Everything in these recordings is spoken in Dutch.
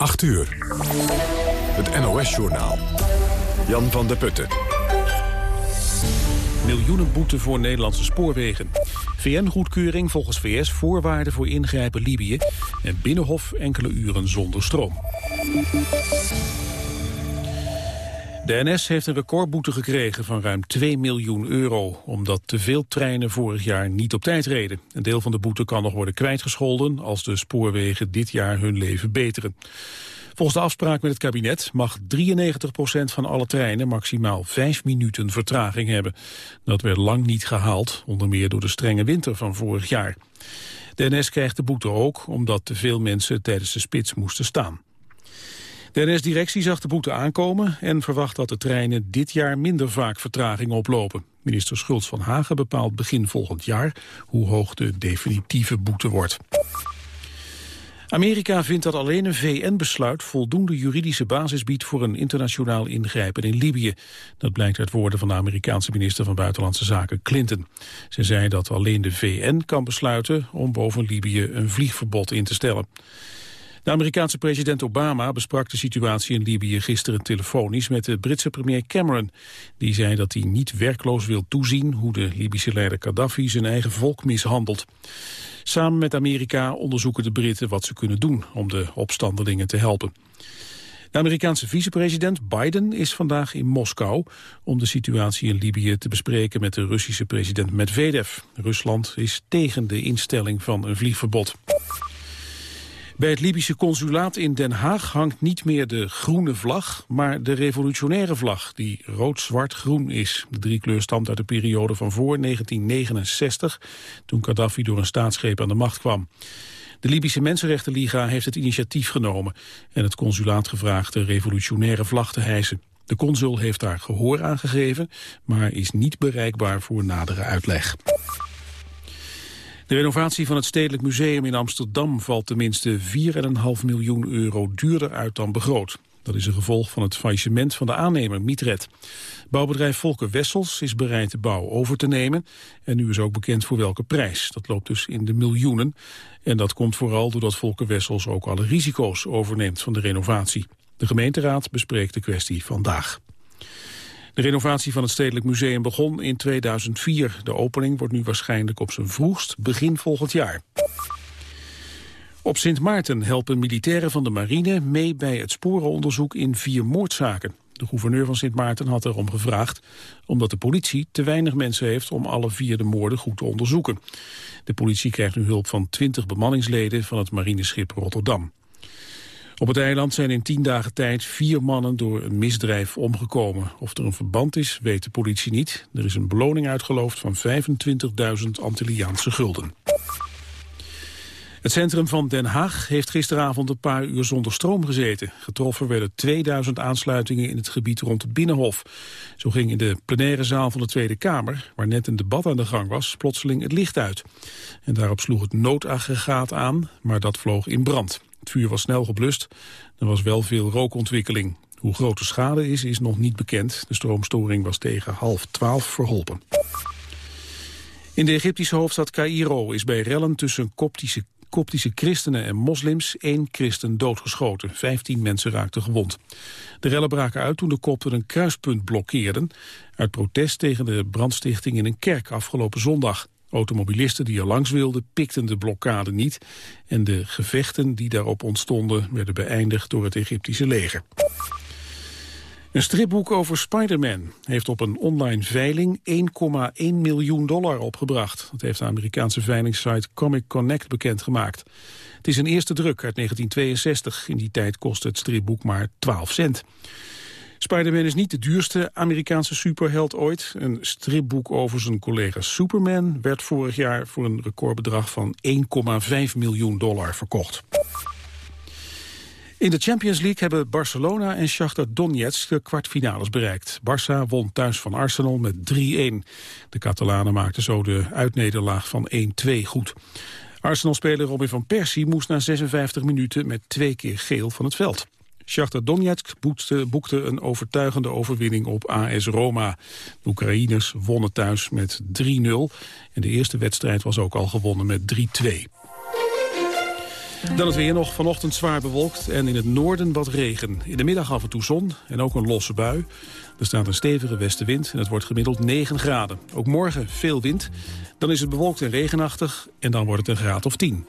8 uur. Het NOS-journaal. Jan van der Putten. Miljoenen boete voor Nederlandse spoorwegen. VN-goedkeuring volgens VS voorwaarden voor ingrijpen Libië. En Binnenhof enkele uren zonder stroom. De NS heeft een recordboete gekregen van ruim 2 miljoen euro... omdat te veel treinen vorig jaar niet op tijd reden. Een deel van de boete kan nog worden kwijtgescholden... als de spoorwegen dit jaar hun leven beteren. Volgens de afspraak met het kabinet mag 93% van alle treinen... maximaal 5 minuten vertraging hebben. Dat werd lang niet gehaald, onder meer door de strenge winter van vorig jaar. De NS krijgt de boete ook omdat te veel mensen tijdens de spits moesten staan. De NS-directie zag de boete aankomen en verwacht dat de treinen dit jaar minder vaak vertraging oplopen. Minister Schultz van Hagen bepaalt begin volgend jaar hoe hoog de definitieve boete wordt. Amerika vindt dat alleen een VN-besluit voldoende juridische basis biedt voor een internationaal ingrijpen in Libië. Dat blijkt uit woorden van de Amerikaanse minister van Buitenlandse Zaken Clinton. Ze zei dat alleen de VN kan besluiten om boven Libië een vliegverbod in te stellen. De Amerikaanse president Obama besprak de situatie in Libië gisteren telefonisch met de Britse premier Cameron. Die zei dat hij niet werkloos wil toezien hoe de Libische leider Gaddafi zijn eigen volk mishandelt. Samen met Amerika onderzoeken de Britten wat ze kunnen doen om de opstandelingen te helpen. De Amerikaanse vicepresident Biden is vandaag in Moskou om de situatie in Libië te bespreken met de Russische president Medvedev. Rusland is tegen de instelling van een vliegverbod. Bij het Libische consulaat in Den Haag hangt niet meer de groene vlag, maar de revolutionaire vlag, die rood-zwart-groen is. De driekleur stamt uit de periode van voor 1969, toen Gaddafi door een staatsgreep aan de macht kwam. De Libische Mensenrechtenliga heeft het initiatief genomen en het consulaat gevraagd de revolutionaire vlag te hijsen. De consul heeft daar gehoor aan gegeven, maar is niet bereikbaar voor nadere uitleg. De renovatie van het Stedelijk Museum in Amsterdam valt tenminste 4,5 miljoen euro duurder uit dan begroot. Dat is een gevolg van het faillissement van de aannemer Mietred. Bouwbedrijf Volker Wessels is bereid de bouw over te nemen. En nu is ook bekend voor welke prijs. Dat loopt dus in de miljoenen. En dat komt vooral doordat Volker Wessels ook alle risico's overneemt van de renovatie. De gemeenteraad bespreekt de kwestie vandaag. De renovatie van het Stedelijk Museum begon in 2004. De opening wordt nu waarschijnlijk op zijn vroegst begin volgend jaar. Op Sint Maarten helpen militairen van de marine mee bij het sporenonderzoek in vier moordzaken. De gouverneur van Sint Maarten had erom gevraagd omdat de politie te weinig mensen heeft om alle vier de moorden goed te onderzoeken. De politie krijgt nu hulp van 20 bemanningsleden van het marineschip Rotterdam. Op het eiland zijn in tien dagen tijd vier mannen door een misdrijf omgekomen. Of er een verband is, weet de politie niet. Er is een beloning uitgeloofd van 25.000 Antilliaanse gulden. Het centrum van Den Haag heeft gisteravond een paar uur zonder stroom gezeten. Getroffen werden 2000 aansluitingen in het gebied rond het Binnenhof. Zo ging in de plenaire zaal van de Tweede Kamer, waar net een debat aan de gang was, plotseling het licht uit. En daarop sloeg het noodaggregaat aan, maar dat vloog in brand. Het vuur was snel geblust. Er was wel veel rookontwikkeling. Hoe groot de schade is, is nog niet bekend. De stroomstoring was tegen half twaalf verholpen. In de Egyptische hoofdstad Cairo is bij rellen tussen koptische, koptische christenen en moslims één christen doodgeschoten. Vijftien mensen raakten gewond. De rellen braken uit toen de kopten een kruispunt blokkeerden... uit protest tegen de brandstichting in een kerk afgelopen zondag. Automobilisten die er langs wilden pikten de blokkade niet en de gevechten die daarop ontstonden werden beëindigd door het Egyptische leger. Een stripboek over Spider-Man heeft op een online veiling 1,1 miljoen dollar opgebracht. Dat heeft de Amerikaanse veilingssite Comic Connect bekendgemaakt. Het is een eerste druk uit 1962. In die tijd kostte het stripboek maar 12 cent. Spider-Man is niet de duurste Amerikaanse superheld ooit. Een stripboek over zijn collega Superman werd vorig jaar voor een recordbedrag van 1,5 miljoen dollar verkocht. In de Champions League hebben Barcelona en Shakhtar Donetsk de kwartfinales bereikt. Barça won thuis van Arsenal met 3-1. De Catalanen maakten zo de uitnederlaag van 1-2 goed. Arsenal-speler Robin van Persie moest na 56 minuten met twee keer geel van het veld. Shakhtar Donetsk boekte, boekte een overtuigende overwinning op AS Roma. De Oekraïners wonnen thuis met 3-0 en de eerste wedstrijd was ook al gewonnen met 3-2. Dan het weer nog vanochtend zwaar bewolkt en in het noorden wat regen. In de middag af en toe zon en ook een losse bui. Er staat een stevige westenwind en het wordt gemiddeld 9 graden. Ook morgen veel wind. Dan is het bewolkt en regenachtig en dan wordt het een graad of 10.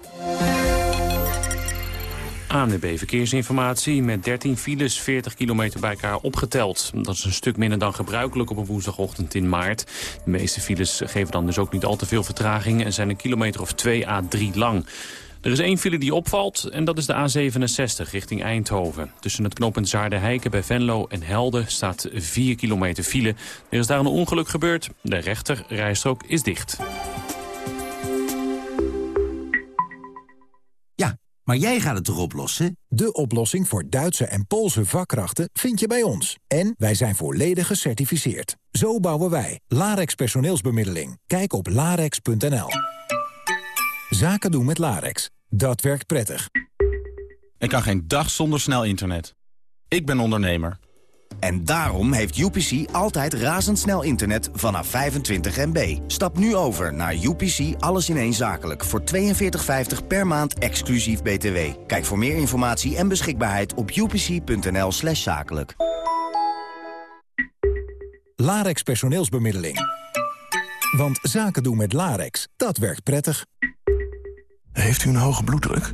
ANWB Verkeersinformatie met 13 files, 40 kilometer bij elkaar opgeteld. Dat is een stuk minder dan gebruikelijk op een woensdagochtend in maart. De meeste files geven dan dus ook niet al te veel vertraging... en zijn een kilometer of 2 à 3 lang. Er is één file die opvalt en dat is de A67 richting Eindhoven. Tussen het knooppunt Zaarden-Heiken bij Venlo en Helden staat 4 kilometer file. Er is daar een ongeluk gebeurd. De rechter rijstrook is dicht. Maar jij gaat het toch oplossen? De oplossing voor Duitse en Poolse vakkrachten vind je bij ons. En wij zijn volledig gecertificeerd. Zo bouwen wij. Larex personeelsbemiddeling. Kijk op larex.nl. Zaken doen met Larex. Dat werkt prettig. Ik kan geen dag zonder snel internet. Ik ben ondernemer. En daarom heeft UPC altijd razendsnel internet vanaf 25 MB. Stap nu over naar UPC Alles in één Zakelijk voor 42,50 per maand exclusief BTW. Kijk voor meer informatie en beschikbaarheid op upc.nl slash zakelijk. Larex personeelsbemiddeling. Want zaken doen met Larex, dat werkt prettig. Heeft u een hoge bloeddruk?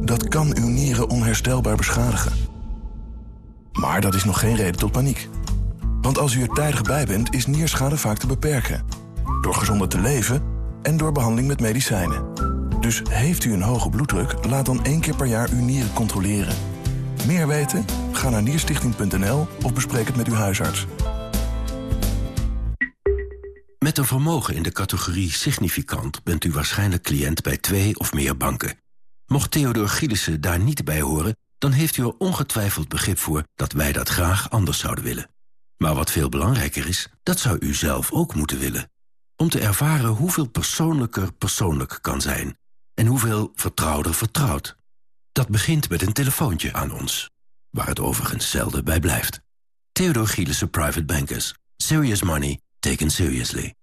Dat kan uw nieren onherstelbaar beschadigen. Maar dat is nog geen reden tot paniek. Want als u er tijdig bij bent, is nierschade vaak te beperken. Door gezonder te leven en door behandeling met medicijnen. Dus heeft u een hoge bloeddruk, laat dan één keer per jaar uw nieren controleren. Meer weten? Ga naar nierstichting.nl of bespreek het met uw huisarts. Met een vermogen in de categorie significant bent u waarschijnlijk cliënt bij twee of meer banken. Mocht Theodor Gielissen daar niet bij horen, dan heeft u er ongetwijfeld begrip voor dat wij dat graag anders zouden willen. Maar wat veel belangrijker is, dat zou u zelf ook moeten willen. Om te ervaren hoeveel persoonlijker persoonlijk kan zijn en hoeveel vertrouwder vertrouwd. Dat begint met een telefoontje aan ons, waar het overigens zelden bij blijft. Theodor Gielissen Private Bankers. Serious money taken seriously.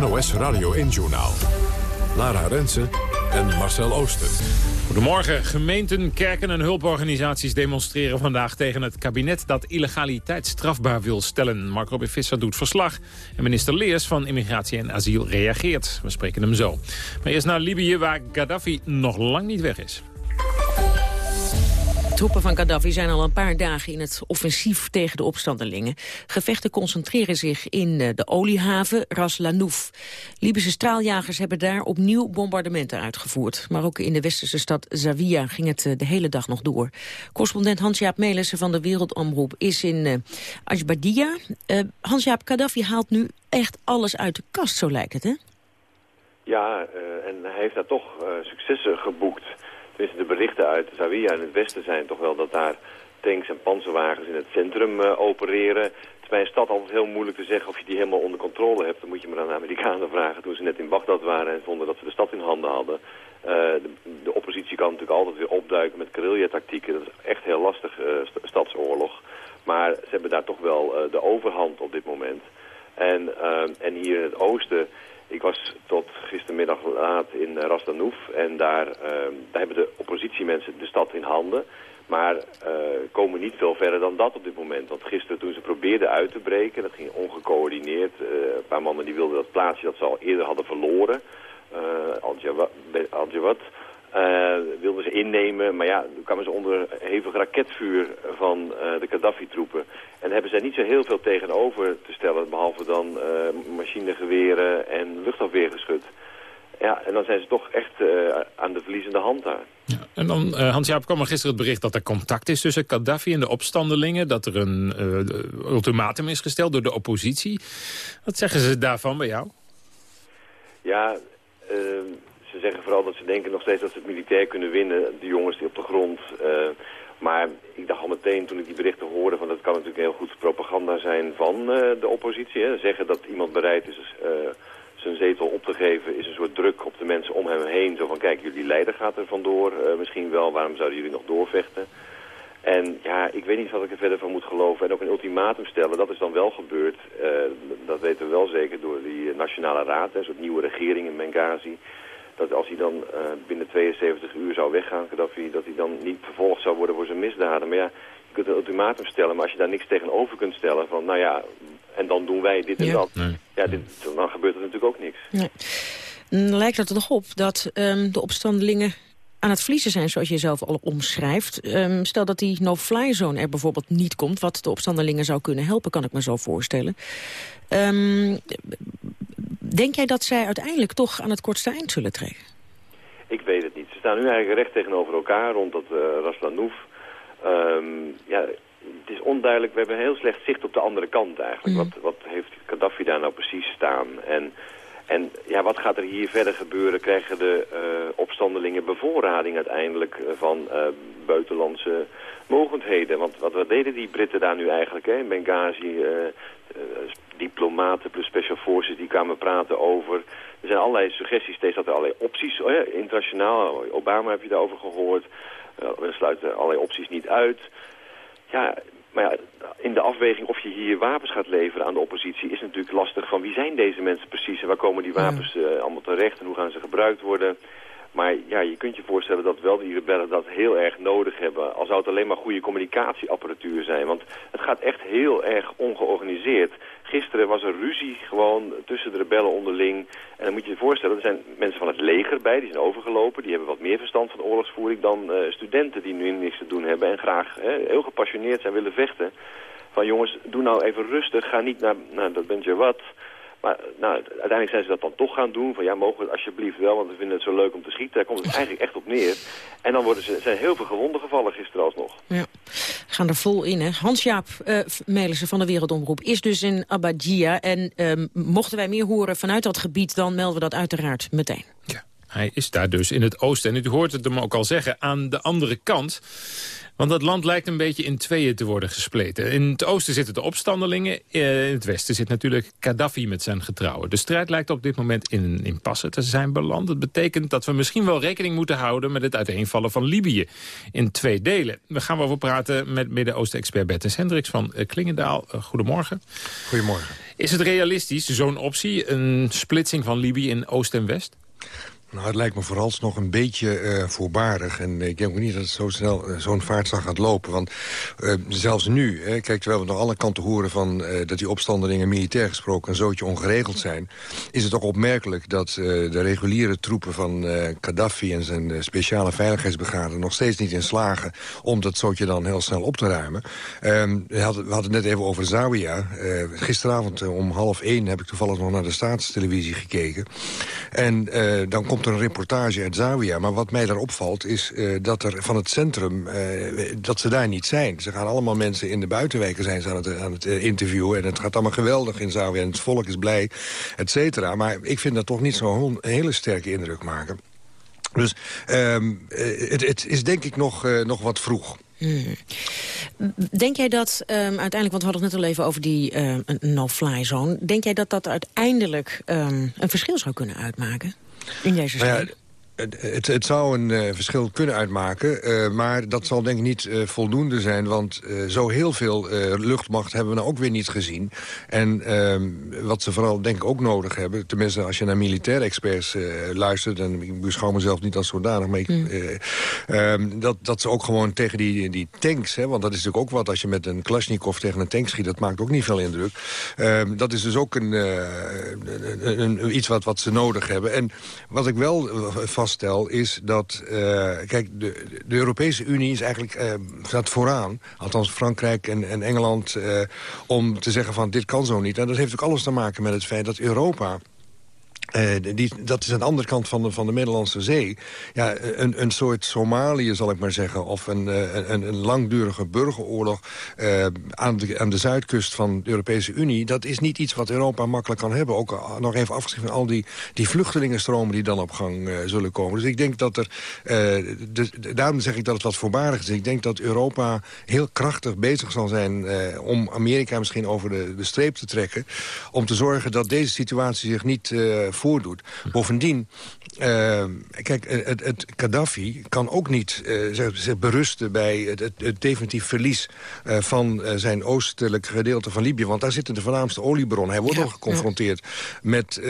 NOS Radio 1-journaal. Lara Rensen en Marcel Ooster. Goedemorgen. Gemeenten, kerken en hulporganisaties demonstreren vandaag tegen het kabinet dat illegaliteit strafbaar wil stellen. Mark Robin Visser doet verslag en minister Leers van Immigratie en Asiel reageert. We spreken hem zo. Maar eerst naar Libië waar Gaddafi nog lang niet weg is. Troepen van Gaddafi zijn al een paar dagen in het offensief tegen de opstandelingen. Gevechten concentreren zich in eh, de oliehaven Ras Lanouf. Libische straaljagers hebben daar opnieuw bombardementen uitgevoerd. Maar ook in de westerse stad Zawiya ging het eh, de hele dag nog door. Correspondent Hans-Jaap Melissen van de Wereldomroep is in uh, Ashbadia. Hans-Jaap, Gaddafi haalt nu echt alles uit de kast, zo lijkt het, hè? Ja, en hij heeft daar toch successen geboekt tenminste de berichten uit Zawiya in het westen zijn toch wel dat daar tanks en panzerwagens in het centrum uh, opereren. Het is bij een stad altijd heel moeilijk te zeggen of je die helemaal onder controle hebt. Dan moet je maar aan de Amerikanen vragen toen ze net in Bagdad waren en vonden dat ze de stad in handen hadden. Uh, de, oppositie kan natuurlijk altijd weer opduiken met guerrilla-tactieken. Dat is echt heel lastig, uh, stadsoorlog. Maar ze hebben daar toch wel de overhand op dit moment. En, en hier in het oosten ik was tot gistermiddag laat in Rasdanouf en daar, uh, daar hebben de oppositiemensen de stad in handen. Maar uh, komen niet veel verder dan dat op dit moment. Want gisteren toen ze probeerden uit te breken, dat ging ongecoördineerd. Een paar mannen die wilden dat plaatsje dat ze al eerder hadden verloren. Uh, Al-Jawad wilden ze innemen. Maar ja, toen kwamen ze onder hevig raketvuur van uh, de Gaddafi-troepen. En hebben zij niet zo heel veel tegenover te stellen, behalve dan uh, machinegeweren en luchtafweergeschut. Ja, en dan zijn ze toch echt aan de verliezende hand daar. Ja, en dan, Hans-Jaap, kwam er gisteren het bericht dat er contact is tussen Gaddafi en de opstandelingen. Dat er een ultimatum is gesteld door de oppositie. Wat zeggen ze daarvan bij jou? Ja, zeggen vooral dat ze denken nog steeds dat ze het militair kunnen winnen, de jongens die op de grond. Uh, maar ik dacht al meteen toen ik die berichten hoorde van dat kan natuurlijk heel goed propaganda zijn van uh, de oppositie. Hè. Zeggen dat iemand bereid is uh, zijn zetel op te geven is een soort druk op de mensen om hem heen. Zo van kijk, jullie leider gaat er vandoor misschien wel, waarom zouden jullie nog doorvechten? En ja, ik weet niet wat ik er verder van moet geloven. En ook een ultimatum stellen, dat is dan wel gebeurd. Dat weten we wel zeker door die Nationale Raad, een soort nieuwe regering in Benghazi. Dat als hij dan uh, binnen 72 uur zou weggaan, Gaddafi, dat hij dan niet vervolgd zou worden voor zijn misdaden. Maar ja, je kunt een ultimatum stellen, maar als je daar niks tegenover kunt stellen van, nou ja, en dan doen wij dit en dat. Ja, dit, dan gebeurt er natuurlijk ook niks. Nee. Lijkt het er toch op dat um, de opstandelingen aan het verliezen zijn, zoals je zelf al omschrijft. Um, stel dat die no-fly zone er bijvoorbeeld niet komt... wat de opstandelingen zou kunnen helpen, kan ik me zo voorstellen. Um, denk jij dat zij uiteindelijk toch aan het kortste eind zullen trekken? Ik weet het niet. Ze staan nu eigenlijk recht tegenover elkaar rond dat uh, Raslanouf. Um, ja, het is onduidelijk. We hebben heel slecht zicht op de andere kant eigenlijk. Mm. Wat, wat heeft Gaddafi daar nou precies staan? En en ja, wat gaat er hier verder gebeuren? Krijgen de uh, opstandelingen bevoorrading uiteindelijk uh, van uh, buitenlandse mogendheden? Want wat, wat, deden die Britten daar nu eigenlijk? Hè? In Benghazi, diplomaten plus special forces die kwamen praten over... Er zijn allerlei suggesties steeds dat er allerlei opties... Oh ja, internationaal, Obama heb je daarover gehoord. we sluiten allerlei opties niet uit. Ja, maar ja, in de afweging of je hier wapens gaat leveren aan de oppositie... is natuurlijk lastig van wie zijn deze mensen precies... en waar komen die wapens uh, allemaal terecht en hoe gaan ze gebruikt worden... Maar ja, je kunt je voorstellen dat wel die rebellen dat heel erg nodig hebben. Al zou het alleen maar goede communicatieapparatuur zijn. Want het gaat echt heel erg ongeorganiseerd. Gisteren was er ruzie gewoon tussen de rebellen onderling. En dan moet je je voorstellen, er zijn mensen van het leger bij, die zijn overgelopen. Die hebben wat meer verstand van oorlogsvoering dan uh, studenten die nu niks te doen hebben. En graag hè, heel gepassioneerd zijn willen vechten. Van jongens, doe nou even rustig, ga niet naar, nou, dat bent je wat... Maar nou, uiteindelijk zijn ze dat dan toch gaan doen. Van ja, mogen we het alsjeblieft wel, want we vinden het zo leuk om te schieten. Daar komt het eigenlijk echt op neer. En dan worden ze, zijn heel veel gewonden gevallen gisteren alsnog. Ja, gaan er vol in, hè. Hans-Jaap uh, Melissen van de Wereldomroep is dus in Abadia. En uh, mochten wij meer horen vanuit dat gebied, dan melden we dat uiteraard meteen. Ja, hij is daar dus in het oosten. En u hoort het hem ook al zeggen, aan de andere kant... Want dat land lijkt een beetje in tweeën te worden gespleten. In het oosten zitten de opstandelingen. Eh, in het westen zit natuurlijk Gaddafi met zijn getrouwen. De strijd lijkt op dit moment in een impasse te zijn beland. Dat betekent dat we misschien wel rekening moeten houden... met het uiteenvallen van Libië in twee delen. We gaan over praten met Midden-Oosten-expert Bertus Hendricks van eh, Klingendaal. Uh, goedemorgen. Goedemorgen. Is het realistisch, zo'n optie, een splitsing van Libië in oost en west? Nou, het lijkt me vooralsnog een beetje uh, voorbarig. En ik denk ook niet dat het zo snel uh, zo'n vaartslag gaat lopen. Want uh, zelfs nu, hè, kijk, terwijl we nog alle kanten horen... van dat die opstandelingen militair gesproken een zootje ongeregeld zijn... is het ook opmerkelijk dat de reguliere troepen van Gaddafi... en zijn speciale veiligheidsbrigade nog steeds niet in slagen... om dat zootje dan heel snel op te ruimen. Ehm, we, hadden, we, hadden, het net even over Zawiya. gisteravond om half één heb ik toevallig nog naar de staatstelevisie gekeken. En dan komt een reportage uit Zawiya. Maar wat mij daar opvalt is uh, dat er van het centrum... Uh, dat ze daar niet zijn. Ze gaan allemaal mensen in de buitenwijken zijn ze aan het, aan het interviewen. En het gaat allemaal geweldig in Zawiya. En het volk is blij, et cetera. Maar ik vind dat toch niet zo'n hele sterke indruk maken. Dus um, het, het, is denk ik nog, nog wat vroeg. Hmm. Denk jij dat um, uiteindelijk, want we hadden het net al even over die uh, no-fly zone... denk jij dat dat uiteindelijk een verschil zou kunnen uitmaken? In deze strijd? Het, het, zou een uh, verschil kunnen uitmaken, uh, maar dat zal denk ik niet uh, voldoende zijn... want zo heel veel luchtmacht hebben we nou ook weer niet gezien. En ehm, wat ze vooral denk ik ook nodig hebben... tenminste als je naar militaire experts luistert... en ik beschouw mezelf niet als zodanig... maar ik, mm. um, dat, dat ze ook gewoon tegen die, die tanks... Hè, want dat is natuurlijk ook wat als je met een Kalashnikov tegen een tank schiet... dat maakt ook niet veel indruk. Ehm, dat is dus ook een, een, een, iets wat, wat ze nodig hebben. En wat ik wel is dat... Uh, kijk, de, de, Europese Unie is eigenlijk, uh, staat vooraan. Althans Frankrijk en, en Engeland. Uh, om te zeggen van dit kan zo niet. En dat heeft ook alles te maken met het feit dat Europa uh, die, dat is aan de andere kant van de, van de Middellandse Zee. Ja, een, een soort Somalië, zal ik maar zeggen. Of een, uh, een, een, langdurige burgeroorlog uh, aan, de, aan de zuidkust van de Europese Unie. Dat is niet iets wat Europa makkelijk kan hebben. Ook nog even afgezien van al die, die vluchtelingenstromen die dan op gang zullen komen. Dus ik denk dat er... Daarom zeg ik dat het wat voorbarig is. Ik denk dat Europa heel krachtig bezig zal zijn... om Amerika misschien over de, de streep te trekken. Om te zorgen dat deze situatie zich niet voordoet. Bovendien, uh, kijk, het, het, Gaddafi kan ook niet uh, zich berusten... bij het, het, het definitief verlies uh, van zijn oostelijk gedeelte van Libië. Want daar zitten de voornaamste oliebron. Hij wordt ja, al geconfronteerd ja. met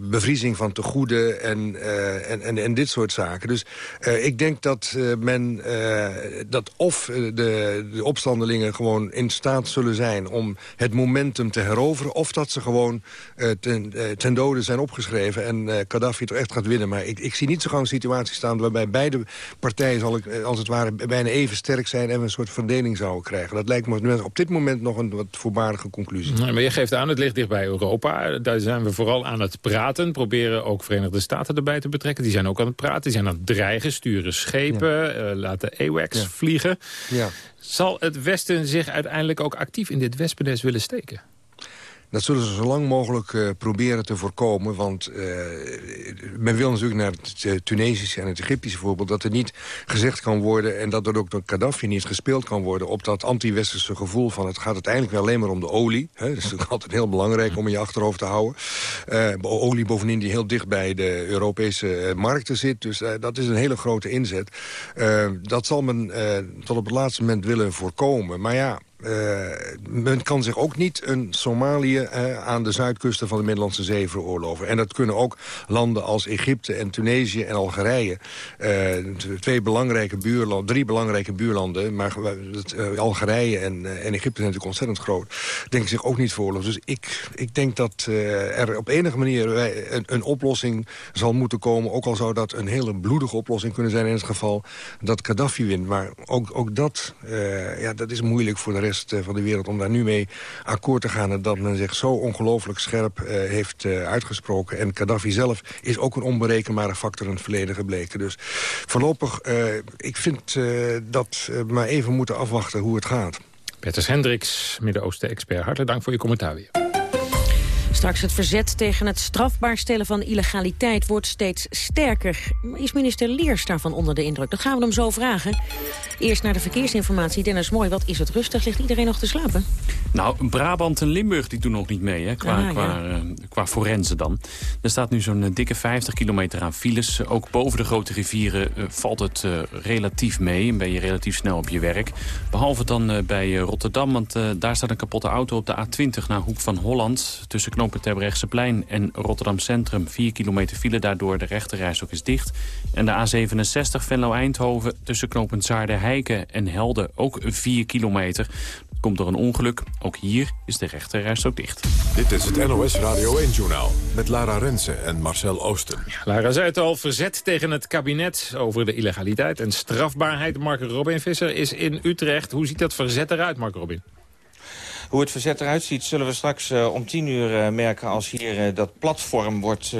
bevriezing van tegoeden en, en, en, en, dit soort zaken. Dus ik denk dat men dat of de, de opstandelingen gewoon in staat zullen zijn... om het momentum te heroveren... of dat ze gewoon ten, ten dode zijn opgeschreven... en Gaddafi toch echt gaat winnen. Maar ik, ik zie niet zo gauw een situatie staan... waarbij beide partijen, zal ik, als het ware, bijna even sterk zijn... en we een soort verdeling zouden krijgen. Dat lijkt me op dit moment nog een wat voorbarige conclusie. Nee, maar je geeft aan, het ligt dicht bij Europa. Daar zijn we vooral aan het praten. Proberen ook Verenigde Staten erbij te betrekken. Die zijn ook aan het praten. Die zijn aan het dreigen, sturen schepen, ja. uh, laten AWACS ja. vliegen. Ja. Zal het Westen zich uiteindelijk ook actief in dit wespennest willen steken? Dat zullen ze zo lang mogelijk uh, proberen te voorkomen. Want uh, men wil natuurlijk naar het Tunesische en het Egyptische voorbeeld... dat er niet gezegd kan worden... en dat er ook door Gaddafi niet gespeeld kan worden... op dat anti-westerse gevoel van het gaat uiteindelijk wel alleen maar om de olie. Hè? Dat is natuurlijk altijd heel belangrijk om je achterhoofd te houden. Olie bovendien die heel dicht bij de Europese markten zit. Dus dat is een hele grote inzet. dat zal men tot op het laatste moment willen voorkomen. Maar ja... Uh, men kan zich ook niet een Somalië aan de zuidkusten van de Middellandse Zee veroorloven. En dat kunnen ook landen als Egypte en Tunesië en Algerije. Uh, twee belangrijke buurlanden, drie belangrijke buurlanden. Maar Algerije en, en Egypte zijn natuurlijk ontzettend groot. Denken zich ook niet veroorloven. Dus ik, ik denk dat er op enige manier een, een, oplossing zal moeten komen. Ook al zou dat een hele bloedige oplossing kunnen zijn in het geval dat Gaddafi wint. Maar ook, ook dat, ja, dat is moeilijk voor de rest van de wereld om daar nu mee akkoord te gaan... dat men zich zo ongelooflijk scherp uh, heeft uh, uitgesproken. En Gaddafi zelf is ook een onberekenbare factor in het verleden gebleken. Dus voorlopig, ik vind dat maar even moeten afwachten hoe het gaat. Petters Hendricks, Midden-Oosten-expert. Hartelijk dank voor je commentaar weer. Straks het verzet tegen het strafbaar stellen van illegaliteit wordt steeds sterker. Is minister Leers daarvan onder de indruk? Dat gaan we hem zo vragen. Eerst naar de verkeersinformatie. Dennis Mooi, wat is het rustig? Ligt iedereen nog te slapen? Nou, Brabant en Limburg die doen nog niet mee, hè, qua, ah, ja. qua, uh, qua forensen dan. Er staat nu zo'n dikke 50 kilometer aan files. Ook boven de grote rivieren uh, valt het uh, relatief mee. En ben je relatief snel op je werk. Behalve dan bij Rotterdam, want daar staat een kapotte auto op de A20 naar Hoek van Holland. Tussen knopen Terbrechtseplein en Rotterdam Centrum. 4 kilometer file, daardoor de rechterreis ook is dicht. En de A67 Venlo-Eindhoven tussen knooppunt Zaarden-Heiken en Helden ook 4 kilometer. Komt door een ongeluk. Ook hier is de rechterreis ook dicht. Dit is het NOS Radio 1-journaal met Lara Rensen en Marcel Oosten. Lara zei het al, verzet tegen het kabinet over de illegaliteit en strafbaarheid. Mark Robin Visser is in Utrecht. Hoe ziet dat verzet eruit, Mark Robin? Hoe het verzet eruit ziet zullen we straks uh, om tien uur uh, merken... als hier uh, dat platform wordt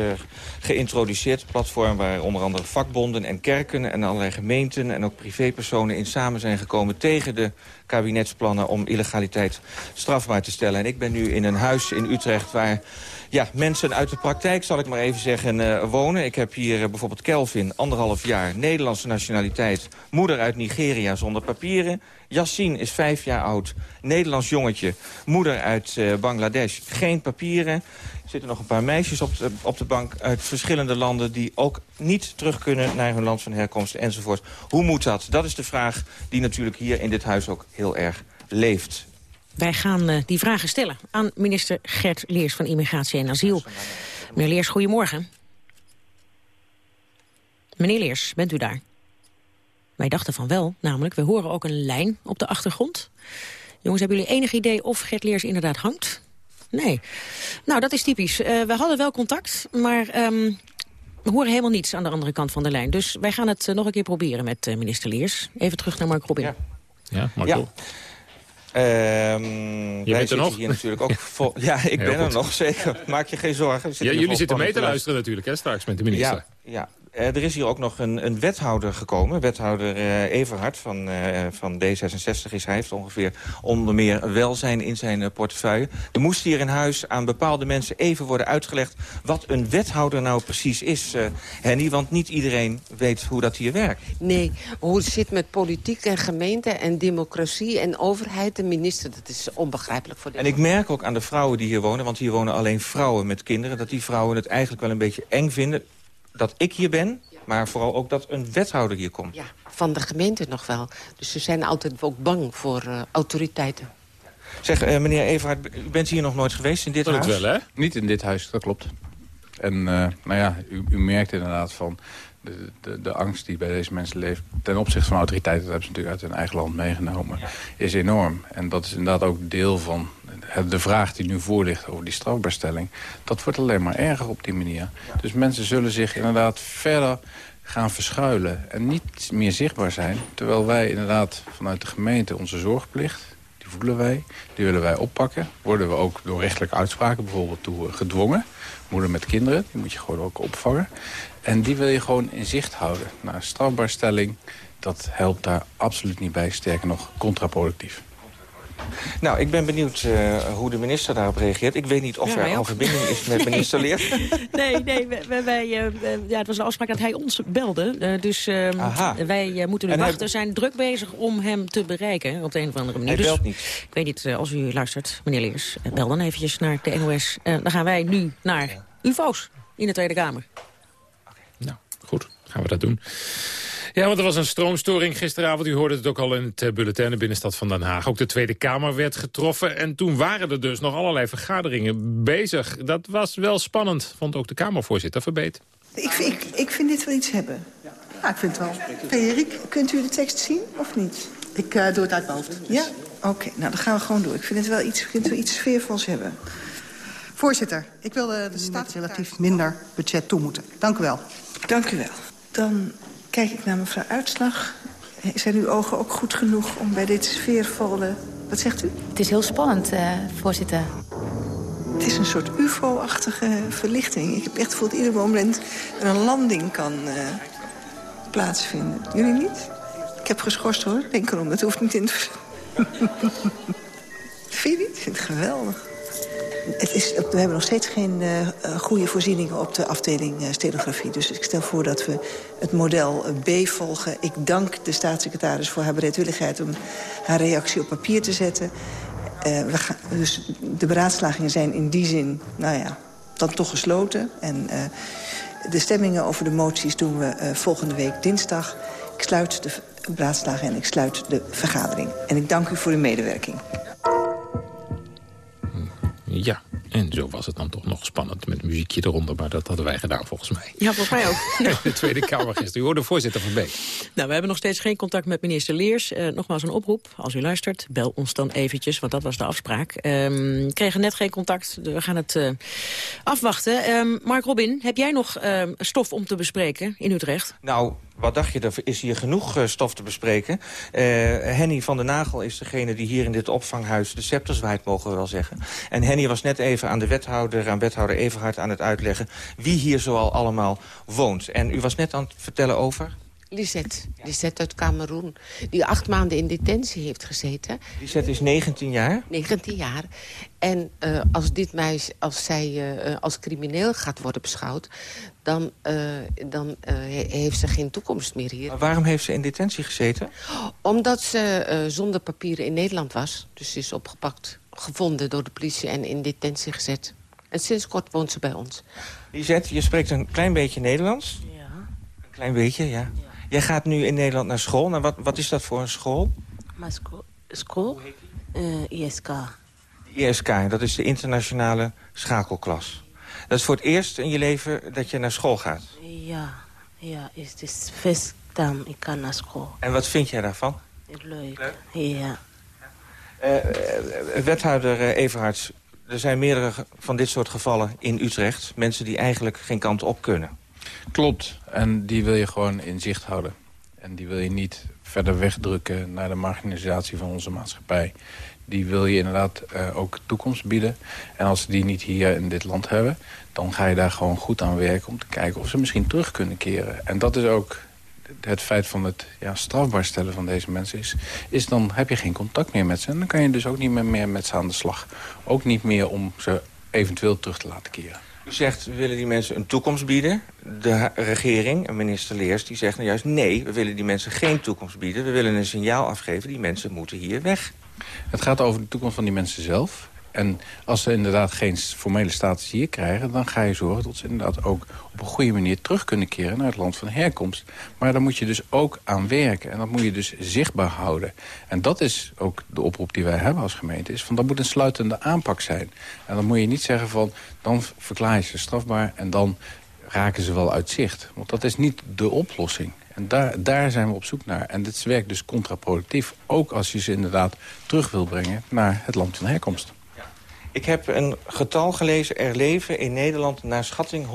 geïntroduceerd. Platform waar onder andere vakbonden en kerken en allerlei gemeenten... en ook privépersonen in samen zijn gekomen tegen de kabinetsplannen... om illegaliteit strafbaar te stellen. En ik ben nu in een huis in Utrecht waar ja, mensen uit de praktijk, zal ik maar even zeggen, uh, wonen. Ik heb hier uh, bijvoorbeeld Kelvin, anderhalf jaar, Nederlandse nationaliteit... moeder uit Nigeria zonder papieren. Yassine is vijf jaar oud, Nederlands jongetje, moeder uit uh, Bangladesh, geen papieren. Er zitten nog een paar meisjes op op de bank uit verschillende landen... die ook niet terug kunnen naar hun land van herkomst enzovoort. Hoe moet dat? Dat is de vraag die natuurlijk hier in dit huis ook heel erg leeft. Wij gaan uh, die vragen stellen aan minister Gert Leers van Immigratie en Asiel. Meneer Leers, goedemorgen. Meneer Leers, bent u daar? Wij dachten van wel, namelijk, we horen ook een lijn op de achtergrond. Jongens, hebben jullie enig idee of Gert Leers inderdaad hangt? Nee. Nou, dat is typisch. Uh, we hadden wel contact, maar um, we horen helemaal niets aan de andere kant van de lijn. Dus wij gaan het uh, nog een keer proberen met uh, minister Leers. Even terug naar Mark Robin. Ja, ja Mark ja. Um, je bent er nog? Hier natuurlijk ook vol... Ja, ik ben goed. er nog, zeker. Maak je geen zorgen. Ja, jullie zitten mee te luisteren natuurlijk, hè, straks met de minister. Ja, ja. Eh, er is hier ook nog een, een wethouder gekomen. Wethouder uh, Everhard van, uh, van D66 is hij. heeft ongeveer onder meer welzijn in zijn portefeuille. Er moest hier in huis aan bepaalde mensen even worden uitgelegd... wat een wethouder nou precies is, Henny. Want niet iedereen weet hoe dat hier werkt. Nee, hoe het zit met politiek en gemeente en democratie en overheid en minister... dat is onbegrijpelijk voor de. En ik merk ook aan de vrouwen die hier wonen... want hier wonen alleen vrouwen met kinderen... dat die vrouwen het eigenlijk wel een beetje eng vinden dat ik hier ben, maar vooral ook dat een wethouder hier komt. Ja, van de gemeente nog wel. Dus ze zijn altijd ook bang voor uh, autoriteiten. Zeg, uh, meneer Everhard, u bent hier nog nooit geweest in dit dat huis? wel, hè? Niet in dit huis, dat klopt. En uh, nou ja, u, u, merkt inderdaad van de, de, de, angst die bij deze mensen leeft... ten opzichte van autoriteiten, dat hebben ze natuurlijk uit hun eigen land meegenomen... is enorm. En dat is inderdaad ook deel van de vraag die nu voor ligt over die strafbaarstelling... dat wordt alleen maar erger op die manier. Dus mensen zullen zich inderdaad verder gaan verschuilen en niet meer zichtbaar zijn. Terwijl wij inderdaad vanuit de gemeente onze zorgplicht, die voelen wij, die willen wij oppakken. Worden we ook door rechtelijke uitspraken bijvoorbeeld toe gedwongen. Moeder met kinderen, die moet je gewoon ook opvangen. En die wil je gewoon in zicht houden. Nou, strafbaarstelling, dat helpt daar absoluut niet bij. Sterker nog, contraproductief. Nou, ik ben benieuwd uh, hoe de minister daarop reageert. Ik weet niet of ja, er al verbinding is met minister Leers. nee, nee wij, wij, uh, ja, het was een afspraak dat hij ons belde. Uh, dus wij moeten nu en wachten. We zijn druk bezig om hem te bereiken op de een of andere manier. Hij belt dus, niet. Ik weet niet, als u luistert, meneer Leers, bel dan eventjes naar de NOS. dan gaan wij nu naar UFO's in de Tweede Kamer. Gaan we dat doen. Ja, want er was een stroomstoring gisteravond. U hoorde het ook al in het bulletin de binnenstad van Den Haag. Ook de Tweede Kamer werd getroffen. En toen waren er dus nog allerlei vergaderingen bezig. Dat was wel spannend, vond ook de Kamervoorzitter Verbeet. Ik, ik, ik vind dit wel iets hebben. Ja, ik vind het wel. Frederik, kunt u de tekst zien of niet? Ik uh, doe het uit mijn hoofd. Ja? Oké, okay, nou dan gaan we gewoon door. Ik vind het wel iets, ik vind het wel iets sfeervols hebben. Voorzitter, ik wil de, de staat relatief minder budget toe moeten. Dank u wel. Dank u wel. Dan kijk ik naar mevrouw Uitslag. Zijn uw ogen ook goed genoeg om bij dit sfeervolle... Wat zegt u? Het is heel spannend, uh, voorzitter. Het is een soort ufo-achtige verlichting. Ik heb echt gevoeld ieder moment er een landing kan uh, plaatsvinden. Jullie niet? Ik heb geschorst hoor, denk erom. Dat hoeft niet in te... Vind je niet? Ik vind het geweldig. Het is, we hebben nog steeds geen uh, goede voorzieningen op de afdeling uh, stenografie. Dus ik stel voor dat we het model B volgen. Ik dank de staatssecretaris voor haar bereidwilligheid... om haar reactie op papier te zetten. Uh, we gaan, dus de beraadslagingen zijn in die zin, nou ja, dan toch gesloten. En de stemmingen over de moties doen we volgende week dinsdag. Ik sluit de beraadslaging en ik sluit de vergadering. En ik dank u voor uw medewerking. Ja, en zo was het dan toch nog spannend met muziekje eronder. Maar dat hadden wij gedaan volgens mij. Ja, volgens mij ook. de Tweede Kamer gisteren. U hoorde voorzitter van Beek. Nou, we hebben nog steeds geen contact met minister Leers. Uh, nogmaals een oproep. Als u luistert, bel ons dan eventjes, want dat was de afspraak. Um, kregen net geen contact. We gaan het uh, afwachten. Um, Mark Robin, heb jij nog uh, stof om te bespreken in Utrecht? Nou, wat dacht je, er is hier genoeg uh, stof te bespreken. Uh, Henny van der Nagel is degene die hier in dit opvanghuis de scepter zwaait, mogen we wel zeggen. En Henny was net even aan de wethouder, aan wethouder Everhard aan het uitleggen... wie hier zoal allemaal woont. En u was net aan het vertellen over... Lisette, Lisette uit Cameroen, die acht maanden in detentie heeft gezeten. Lisette is 19 jaar? 19 jaar. En uh, als dit meisje, als zij uh, als crimineel gaat worden beschouwd... dan, uh, dan heeft ze geen toekomst meer hier. Maar waarom heeft ze in detentie gezeten? Omdat ze zonder papieren in Nederland was. Dus ze is opgepakt, gevonden door de politie en in detentie gezet. En sinds kort woont ze bij ons. Lisette, je spreekt een klein beetje Nederlands? Ja. Een klein beetje, ja. ja. Jij gaat nu in Nederland naar school. Nou, wat, wat is dat voor een school? Mijn school? school? Uh, ISK. ISK, dat is de internationale schakelklas. Dat is voor het eerst in je leven dat je naar school gaat? Ja, ja het is first time ik ga naar school. En wat vind jij daarvan? Leuk, Leuk? ja. Uh, wethouder uh, Everhards, er zijn meerdere van dit soort gevallen in Utrecht. Mensen die eigenlijk geen kant op kunnen. Klopt. En die wil je gewoon in zicht houden. En die wil je niet verder wegdrukken naar de marginalisatie van onze maatschappij. die wil je inderdaad ook toekomst bieden. En als ze die niet hier in dit land hebben... dan ga je daar gewoon goed aan werken om te kijken of ze misschien terug kunnen keren. En dat is ook het feit van het ja, strafbaar stellen van deze mensen is... is dan heb je geen contact meer met ze. En dan kan je dus ook niet meer, meer met ze aan de slag. Ook niet meer om ze eventueel terug te laten keren. U zegt, we willen die mensen een toekomst bieden. De regering en minister Leers die zegt nou juist... nee, we willen die mensen geen toekomst bieden. We willen een signaal afgeven, die mensen moeten hier weg. Het gaat over de toekomst van die mensen zelf. En als ze inderdaad geen formele status hier krijgen... dan ga je zorgen dat ze inderdaad ook op een goede manier terug kunnen keren... naar het land van herkomst. Maar daar moet je dus ook aan werken. En dat moet je dus zichtbaar houden. En dat is ook de oproep die wij hebben als gemeente. Is van, dat moet een sluitende aanpak zijn. En dan moet je niet zeggen van... dan verklaar je ze strafbaar en dan raken ze wel uit zicht. Want dat is niet de oplossing. En daar, daar zijn we op zoek naar. En dit werkt dus contraproductief. Ook als je ze inderdaad terug wil brengen naar het land van herkomst. Ik heb een getal gelezen. Er leven in Nederland naar schatting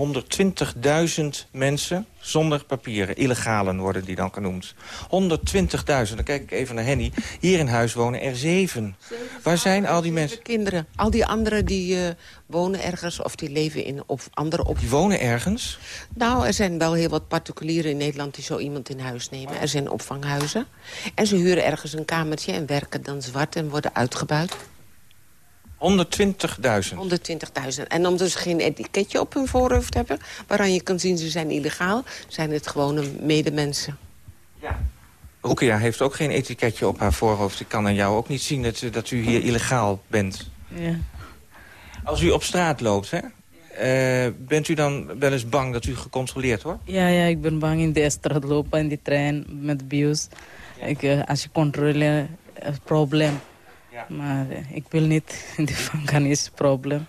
120.000 mensen zonder papieren. Illegalen worden die dan genoemd. 120.000. Dan kijk ik even naar Henny. Hier in huis wonen er zeven. Waar zijn al die mensen? Kinderen. Al die anderen die uh, wonen ergens of die leven in op andere op. Die wonen ergens? Nou, er zijn wel heel wat particulieren in Nederland die zo iemand in huis nemen. Er zijn opvanghuizen. En ze huren ergens een kamertje en werken dan zwart en worden uitgebuit. 120.000. 120.000. En omdat ze geen etiketje op hun voorhoofd hebben... waaraan je kan zien ze zijn illegaal... zijn het gewone medemensen. Ja. Roekia heeft ook geen etiketje op haar voorhoofd. Ik kan aan jou ook niet zien dat, dat u hier illegaal bent. Ja. Als u op straat loopt, hè? Uh, bent u dan wel eens bang dat u gecontroleerd wordt? Ja, ja ik ben bang in de straat lopen, in de trein, met bios. Ik, uh, als je controleert, een probleem. Maar eh, ik wil niet in de gevangenis probleem.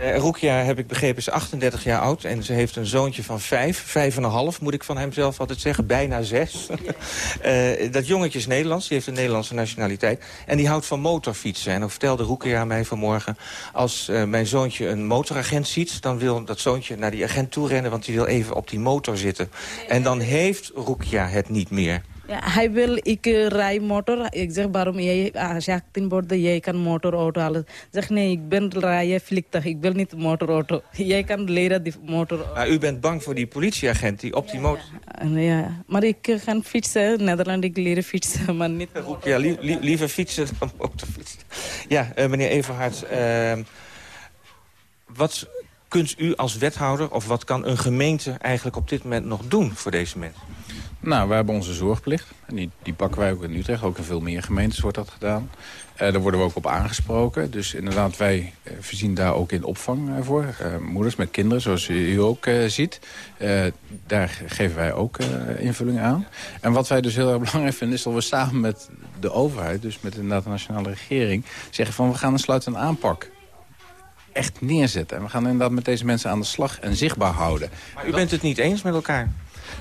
Uh, Roekia, heb ik begrepen, is 38 jaar oud. En ze heeft een zoontje van vijf, vijf en een half, moet ik van hem zelf altijd zeggen. Bijna zes. uh, dat jongetje is Nederlands, die heeft een Nederlandse nationaliteit. En die houdt van motorfietsen. En dan vertelde Roekia mij vanmorgen... als uh, mijn zoontje een motoragent ziet... dan wil dat zoontje naar die agent toe rennen... want die wil even op die motor zitten. En dan heeft Roekia het niet meer. Ja, hij wil, ik uh, rij motor. Ik zeg, waarom jij, als je 18 wordt, jij kan motorauto halen. zeg, nee, ik ben rijden vliegtuig, ik wil niet motorauto. Jij kan leren die motor. Maar u bent bang voor die politieagent die op die motor... Ja, ja. maar ik uh, ga fietsen. In Nederland, ik leren fietsen, maar niet Ja, li li liever fietsen dan motorfietsen. Ja, uh, meneer Everhard, ehm, wat kunt u als wethouder... of wat kan een gemeente eigenlijk op dit moment nog doen voor deze mensen? Nou, we hebben onze zorgplicht. En die, die pakken wij ook in Utrecht. Ook in veel meer gemeentes wordt dat gedaan. Uh, daar worden we ook op aangesproken. Dus inderdaad, wij uh, voorzien daar ook in opvang uh, voor. moeders met kinderen, zoals u ook ziet. daar geven wij ook invulling aan. En wat wij dus heel erg belangrijk vinden... is dat we samen met de overheid, dus met inderdaad de nationale regering... zeggen van we gaan een sluitende aanpak echt neerzetten. En we gaan inderdaad met deze mensen aan de slag en zichtbaar houden. Maar u bent het niet eens met elkaar?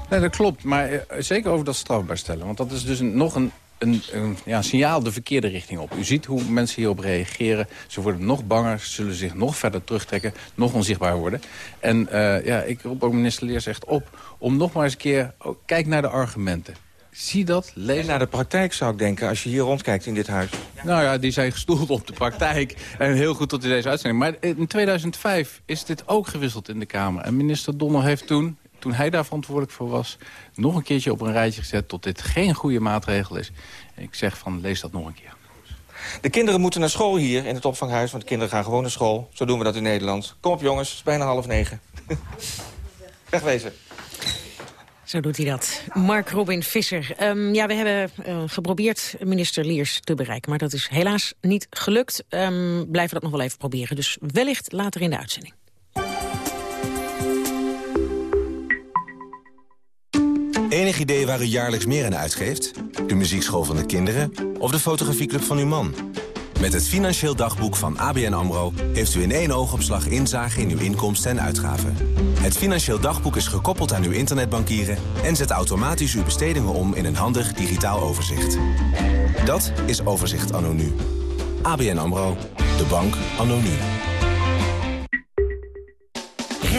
Nee, dat klopt. Maar uh, zeker over dat strafbaar stellen. Want dat is dus een, nog een, een, een ja, signaal de verkeerde richting op. U ziet hoe mensen hierop reageren. Ze worden nog banger, ze zullen zich nog verder terugtrekken, nog onzichtbaar worden. En uh, ja, ik roep ook minister Leers echt op om nog maar eens een keer... Oh, kijk naar de argumenten. Zie dat, lees... En naar de praktijk zou ik denken, als je hier rondkijkt in dit huis. Nou ja, die zijn gestoeld op de praktijk. En heel goed tot in deze uitzending. Maar in 2005 is dit ook gewisseld in de Kamer. En minister Donner heeft toen, toen hij daar verantwoordelijk voor was... nog een keertje op een rijtje gezet tot dit geen goede maatregel is. En ik zeg van, lees dat nog een keer. De kinderen moeten naar school hier in het opvanghuis, want de kinderen gaan gewoon naar school. Zo doen we dat in Nederland. Kom op jongens, het is bijna half negen. Wegwezen. Zo doet hij dat. Mark Robin Visser. Um, ja, we hebben uh, geprobeerd minister Liers te bereiken, maar dat is helaas niet gelukt. Um, blijven dat nog wel even proberen, dus wellicht later in de uitzending. Enig idee waar u jaarlijks meer aan uitgeeft? De muziekschool van de kinderen of de fotografieclub van uw man? Met het Financieel Dagboek van ABN AMRO... heeft u in één oogopslag inzage in uw inkomsten en uitgaven. Het Financieel Dagboek is gekoppeld aan uw internetbankieren... en zet automatisch uw bestedingen om in een handig digitaal overzicht. Dat is Overzicht Anno Nu. ABN AMRO. De bank anno nu.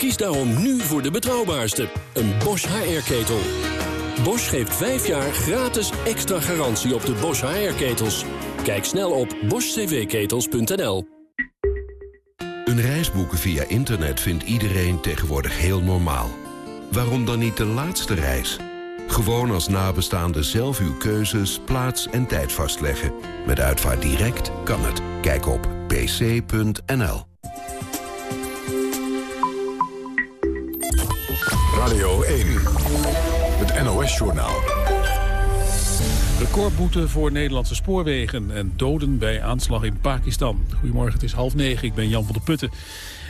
Kies daarom nu voor de betrouwbaarste, een Bosch HR-ketel. Bosch geeft 5 jaar gratis extra garantie op de Bosch HR-ketels. Kijk snel op boschcvketels.nl. Een reis boeken via internet vindt iedereen tegenwoordig heel normaal. Waarom dan niet de laatste reis? Gewoon als nabestaande zelf uw keuzes, plaats en tijd vastleggen. Met Uitvaart Direct kan het. Kijk op pc.nl. Radio 1. Het NOS-journaal. Recordboete voor Nederlandse spoorwegen en doden bij aanslag in Pakistan. Goedemorgen, het is half negen. Ik ben Jan van der Putten.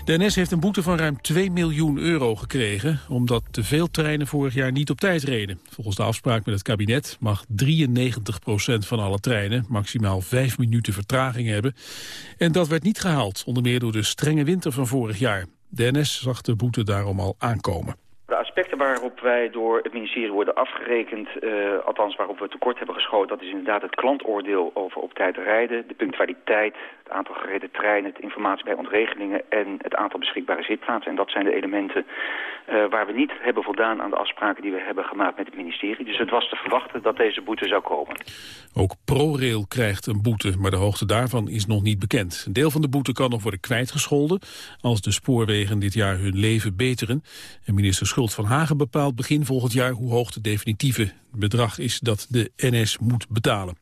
De heeft een boete van ruim 2 miljoen euro gekregen... omdat te veel treinen vorig jaar niet op tijd reden. Volgens de afspraak met het kabinet mag 93% van alle treinen... maximaal 5 minuten vertraging hebben. En dat werd niet gehaald, onder meer door de strenge winter van vorig jaar. De zag de boete daarom al aankomen. Waarop wij door het ministerie worden afgerekend, uh, althans waarop we tekort hebben geschoten, dat is inderdaad het klantoordeel over op tijd rijden, de punctualiteit, het aantal gereden treinen, het informatie bij ontregelingen en het aantal beschikbare zitplaatsen. En dat zijn de elementen uh, waar we niet hebben voldaan aan de afspraken die we hebben gemaakt met het ministerie. Dus het was te verwachten dat deze boete zou komen. Ook ProRail krijgt een boete, maar de hoogte daarvan is nog niet bekend. Een deel van de boete kan nog worden kwijtgescholden als de spoorwegen dit jaar hun leven beteren. En minister Schult van Hagen bepaalt begin volgend jaar hoe hoog de definitieve bedrag is dat de NS moet betalen.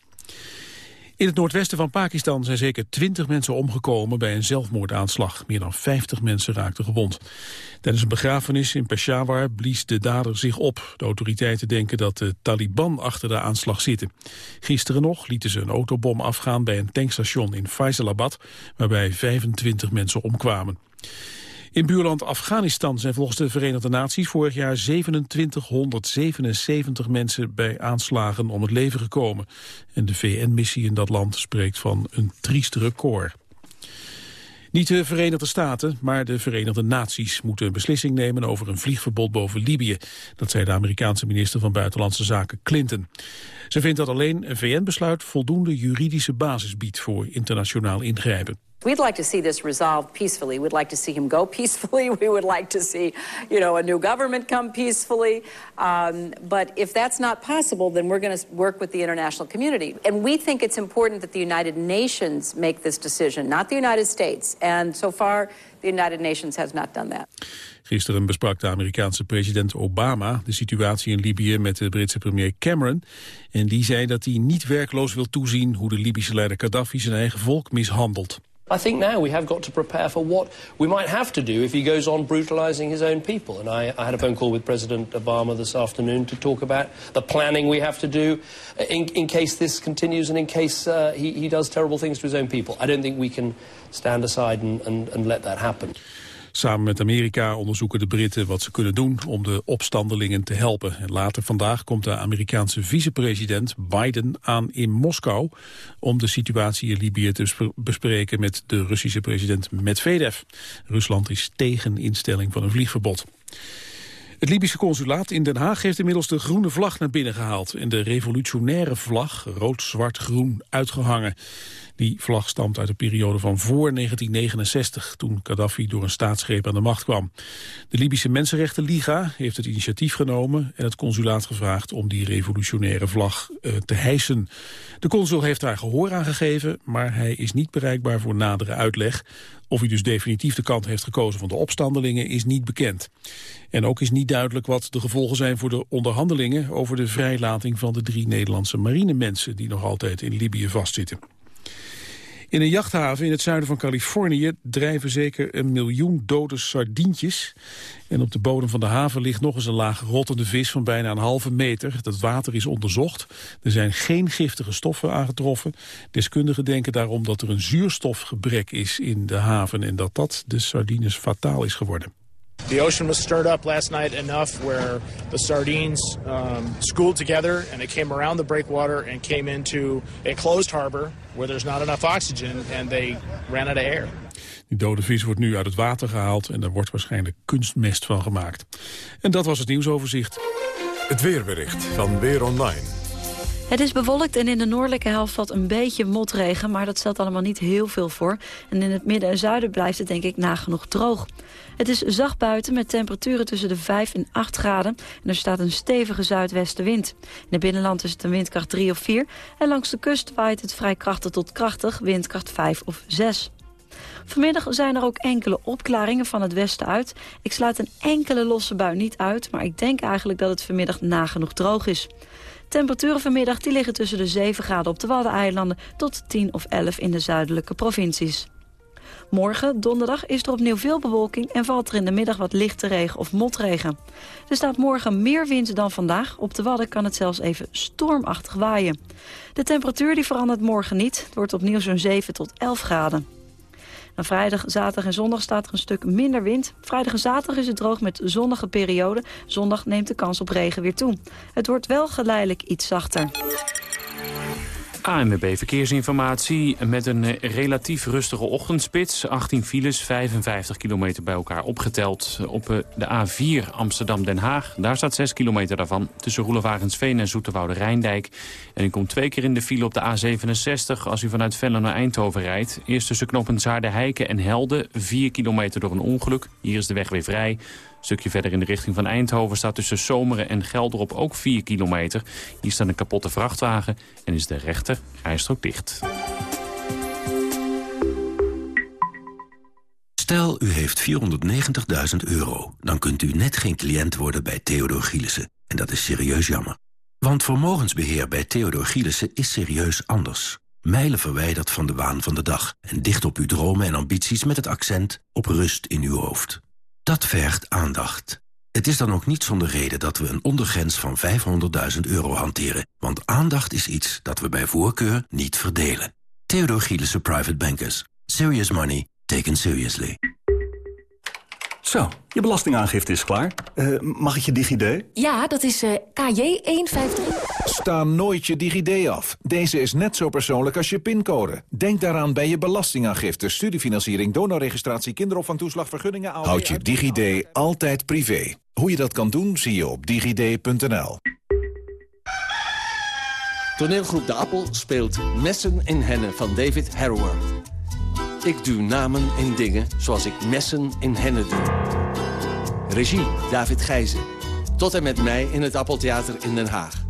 In het noordwesten van Pakistan zijn zeker 20 mensen omgekomen bij een zelfmoordaanslag. Meer dan 50 mensen raakten gewond. Tijdens een begrafenis in Peshawar blies de dader zich op. De autoriteiten denken dat de Taliban achter de aanslag zitten. Gisteren nog lieten ze een autobom afgaan bij een tankstation in Faisalabad, waarbij 25 mensen omkwamen. In buurland Afghanistan zijn volgens de Verenigde Naties vorig jaar 2777 mensen bij aanslagen om het leven gekomen. En de VN-missie in dat land spreekt van een triest record. Niet de Verenigde Staten, maar de Verenigde Naties moeten een beslissing nemen over een vliegverbod boven Libië. Dat zei de Amerikaanse minister van Buitenlandse Zaken Clinton. Ze vindt dat alleen een VN-besluit voldoende juridische basis biedt voor internationaal ingrijpen. We'd like to see this resolved peacefully. We'd like to see him go peacefully. We would like to see, you know, a new government come peacefully. Um, but if that's not possible, then we're going to work with the international community. And we think it's important that the United Nations make this decision, not the United States. And so far, the United Nations has not done that. Gisteren besprak de Amerikaanse president Obama de situatie in Libië met de Britse premier Cameron. En die zei dat hij niet werkloos wil toezien hoe de Libische leider Gaddafi zijn eigen volk mishandelt. I think now we have got to prepare for what we might have to do if he goes on brutalizing his own people. And I, I, had a phone call with President Obama this afternoon to talk about the planning we have to do in, in case this continues and in case uh, he, he, does terrible things to his own people. I don't think we can stand aside and, and, and let that happen. Samen met Amerika onderzoeken de Britten wat ze kunnen doen om de opstandelingen te helpen. En later vandaag komt de Amerikaanse vicepresident Biden aan in Moskou om de situatie in Libië te bespreken met de Russische president Medvedev. Rusland is tegen instelling van een vliegverbod. Het Libische consulaat in Den Haag heeft inmiddels de groene vlag naar binnen gehaald... en de revolutionaire vlag, rood-zwart-groen, uitgehangen. Die vlag stamt uit de periode van voor 1969, toen Gaddafi door een staatsgreep aan de macht kwam. De Libische Mensenrechtenliga heeft het initiatief genomen en het consulaat gevraagd om die revolutionaire vlag uh, te hijsen. De consul heeft daar gehoor aan gegeven, maar hij is niet bereikbaar voor nadere uitleg. Of hij dus definitief de kant heeft gekozen van de opstandelingen is niet bekend. En ook is niet duidelijk wat de gevolgen zijn voor de onderhandelingen over de vrijlating van de drie Nederlandse marinemensen die nog altijd in Libië vastzitten. In een jachthaven in het zuiden van Californië drijven zeker een miljoen dode sardientjes. En op de bodem van de haven ligt nog eens een laag rottende vis van bijna een halve meter. Dat water is onderzocht. Er zijn geen giftige stoffen aangetroffen. Deskundigen denken daarom dat er een zuurstofgebrek is in de haven en dat dat de sardines fataal is geworden. The ocean was stirred up last night enough where the sardines um, schooled together and they came around the breakwater and came into a closed harbor where there's not enough oxygen and they ran out of air. Die dode vis wordt nu uit het water gehaald en daar wordt waarschijnlijk kunstmest van gemaakt. En dat was het nieuwsoverzicht. Het weerbericht van Weer Online. Het is bewolkt en in de noordelijke helft valt een beetje motregen... maar dat stelt allemaal niet heel veel voor. En in het midden en zuiden blijft het denk ik nagenoeg droog. Het is zacht buiten met temperaturen tussen de 5 en 8 graden. En er staat een stevige zuidwestenwind. In het binnenland is het een windkracht 3 of 4. En langs de kust waait het vrij krachtig tot krachtig, windkracht 5 of 6. Vanmiddag zijn er ook enkele opklaringen van het westen uit. Ik sluit een enkele losse bui niet uit, maar ik denk eigenlijk dat het vanmiddag nagenoeg droog is. Temperaturen vanmiddag die liggen tussen de 7 graden op de Waddeneilanden... tot 10 of 11 in de zuidelijke provincies. Morgen, donderdag, is er opnieuw veel bewolking... en valt er in de middag wat lichte regen of motregen. Er staat morgen meer wind dan vandaag. Op de Wadden kan het zelfs even stormachtig waaien. De temperatuur die verandert morgen niet. Het wordt opnieuw zo'n 7 tot 11 graden. Dan vrijdag, zaterdag en zondag staat er een stuk minder wind. Vrijdag en zaterdag is het droog met zonnige perioden. Zondag neemt de kans op regen weer toe. Het wordt wel geleidelijk iets zachter. ANWB Verkeersinformatie met een eh, relatief rustige ochtendspits. 18 files, 55 kilometer bij elkaar opgeteld. Op eh, de A4 Amsterdam-Den Haag. Daar staat 6 kilometer daarvan tussen Roelevagensveen en Zoeterwoude Rijndijk. En u komt twee keer in de file op de A67 als u vanuit Vellen naar Eindhoven rijdt. Eerst tussen knoppen Zaarden-Heiken en Helden. 4 kilometer door een ongeluk. Hier is de weg weer vrij stukje verder in de richting van Eindhoven staat tussen Zomeren en Gelderop ook 4 kilometer. Hier staat een kapotte vrachtwagen en is de rechter rijstrook dicht. Stel, u heeft 490.000 euro. Dan kunt u net geen cliënt worden bij Theodor Gielissen. En dat is serieus jammer. Want vermogensbeheer bij Theodor Gielissen is serieus anders. Mijlen verwijderd van de waan van de dag. En dicht op uw dromen en ambities met het accent op rust in uw hoofd. Dat vergt aandacht. Het is dan ook niet zonder reden dat we een ondergrens van 500.000 euro hanteren. Want aandacht is iets dat we bij voorkeur niet verdelen. Theodor Gielissen Private Bankers. Serious money taken seriously. Zo, je belastingaangifte is klaar. Uh, mag ik je DigiD? Ja, dat is uh, KJ153. Sta nooit je DigiD af. Deze is net zo persoonlijk als je pincode. Denk daaraan bij je belastingaangifte, studiefinanciering, donorregistratie, kinderopvangtoeslag, vergunningen... Houd je DigiD altijd privé. Hoe je dat kan doen, zie je op digid.nl. Toneelgroep De Appel speelt Messen in Hennen van David Harrower. Ik duw namen in dingen zoals ik messen in hennen doe. Regie David Gijzen. Tot en met mij in het Appeltheater in Den Haag.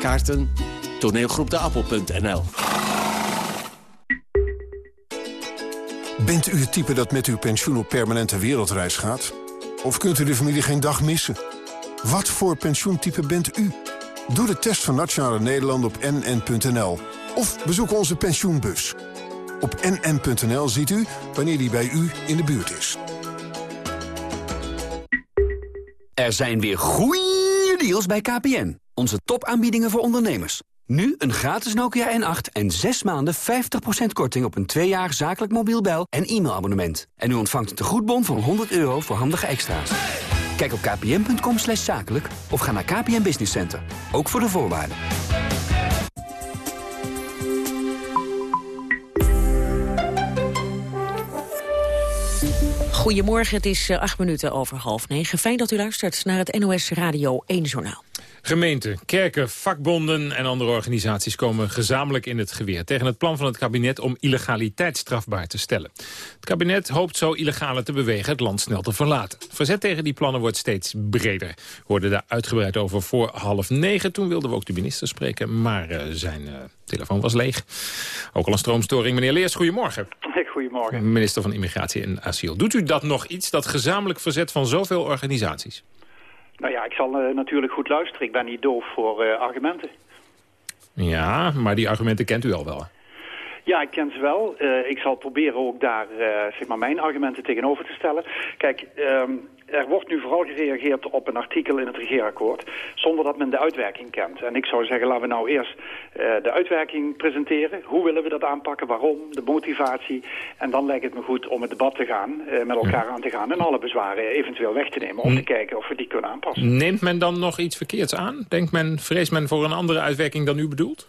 Kaarten toneelgroepdeappel.nl Bent u het type dat met uw pensioen op permanente wereldreis gaat? Of kunt u de familie geen dag missen? Wat voor pensioentype bent u? Doe de test van Nationale Nederland op nn.nl. Of bezoek onze pensioenbus. Op nn.nl ziet u wanneer die bij u in de buurt is. Er zijn weer goeie deals bij KPN. Onze topaanbiedingen voor ondernemers. Nu een gratis Nokia N8 en 6 maanden 50% korting op een 2 jaar zakelijk mobiel bel- en e-mailabonnement. En u ontvangt een tegoedbon van 100 euro voor handige extra's. Kijk op kpn.com zakelijk of ga naar KPN Business Center. Ook voor de voorwaarden. Goedemorgen, het is eh, acht minuten over half negen. Fijn dat u luistert naar het NOS Radio 1 Journaal. Gemeenten, kerken, vakbonden en andere organisaties komen gezamenlijk in het geweer... tegen het plan van het kabinet om illegaliteit strafbaar te stellen. Het kabinet hoopt zo illegale te bewegen het land snel te verlaten. Verzet tegen die plannen wordt steeds breder. We hoorden daar uitgebreid over voor half negen. Toen wilden we ook de minister spreken, maar uh, zijn uh, telefoon was leeg. Ook al een stroomstoring. Meneer Leers, goedemorgen. Goedemorgen. Minister van Immigratie en Asiel. Doet u dat nog iets, dat gezamenlijk verzet van zoveel organisaties? Nou ja, ik zal uh, natuurlijk goed luisteren. Ik ben niet doof voor uh, argumenten. Ja, maar die argumenten kent u al wel. Ja, ik ken ze wel. Uh, ik zal proberen ook daar zeg maar mijn argumenten tegenover te stellen. Kijk, um, er wordt nu vooral gereageerd op een artikel in het regeerakkoord... zonder dat men de uitwerking kent. En ik zou zeggen, laten we nou eerst de uitwerking presenteren. Hoe willen we dat aanpakken? Waarom? De motivatie. En dan lijkt het me goed om het debat te gaan, met elkaar aan te gaan... en alle bezwaren eventueel weg te nemen om te kijken of we die kunnen aanpassen. Neemt men dan nog iets verkeerds aan? Denkt men, vreest men voor een andere uitwerking dan u bedoelt?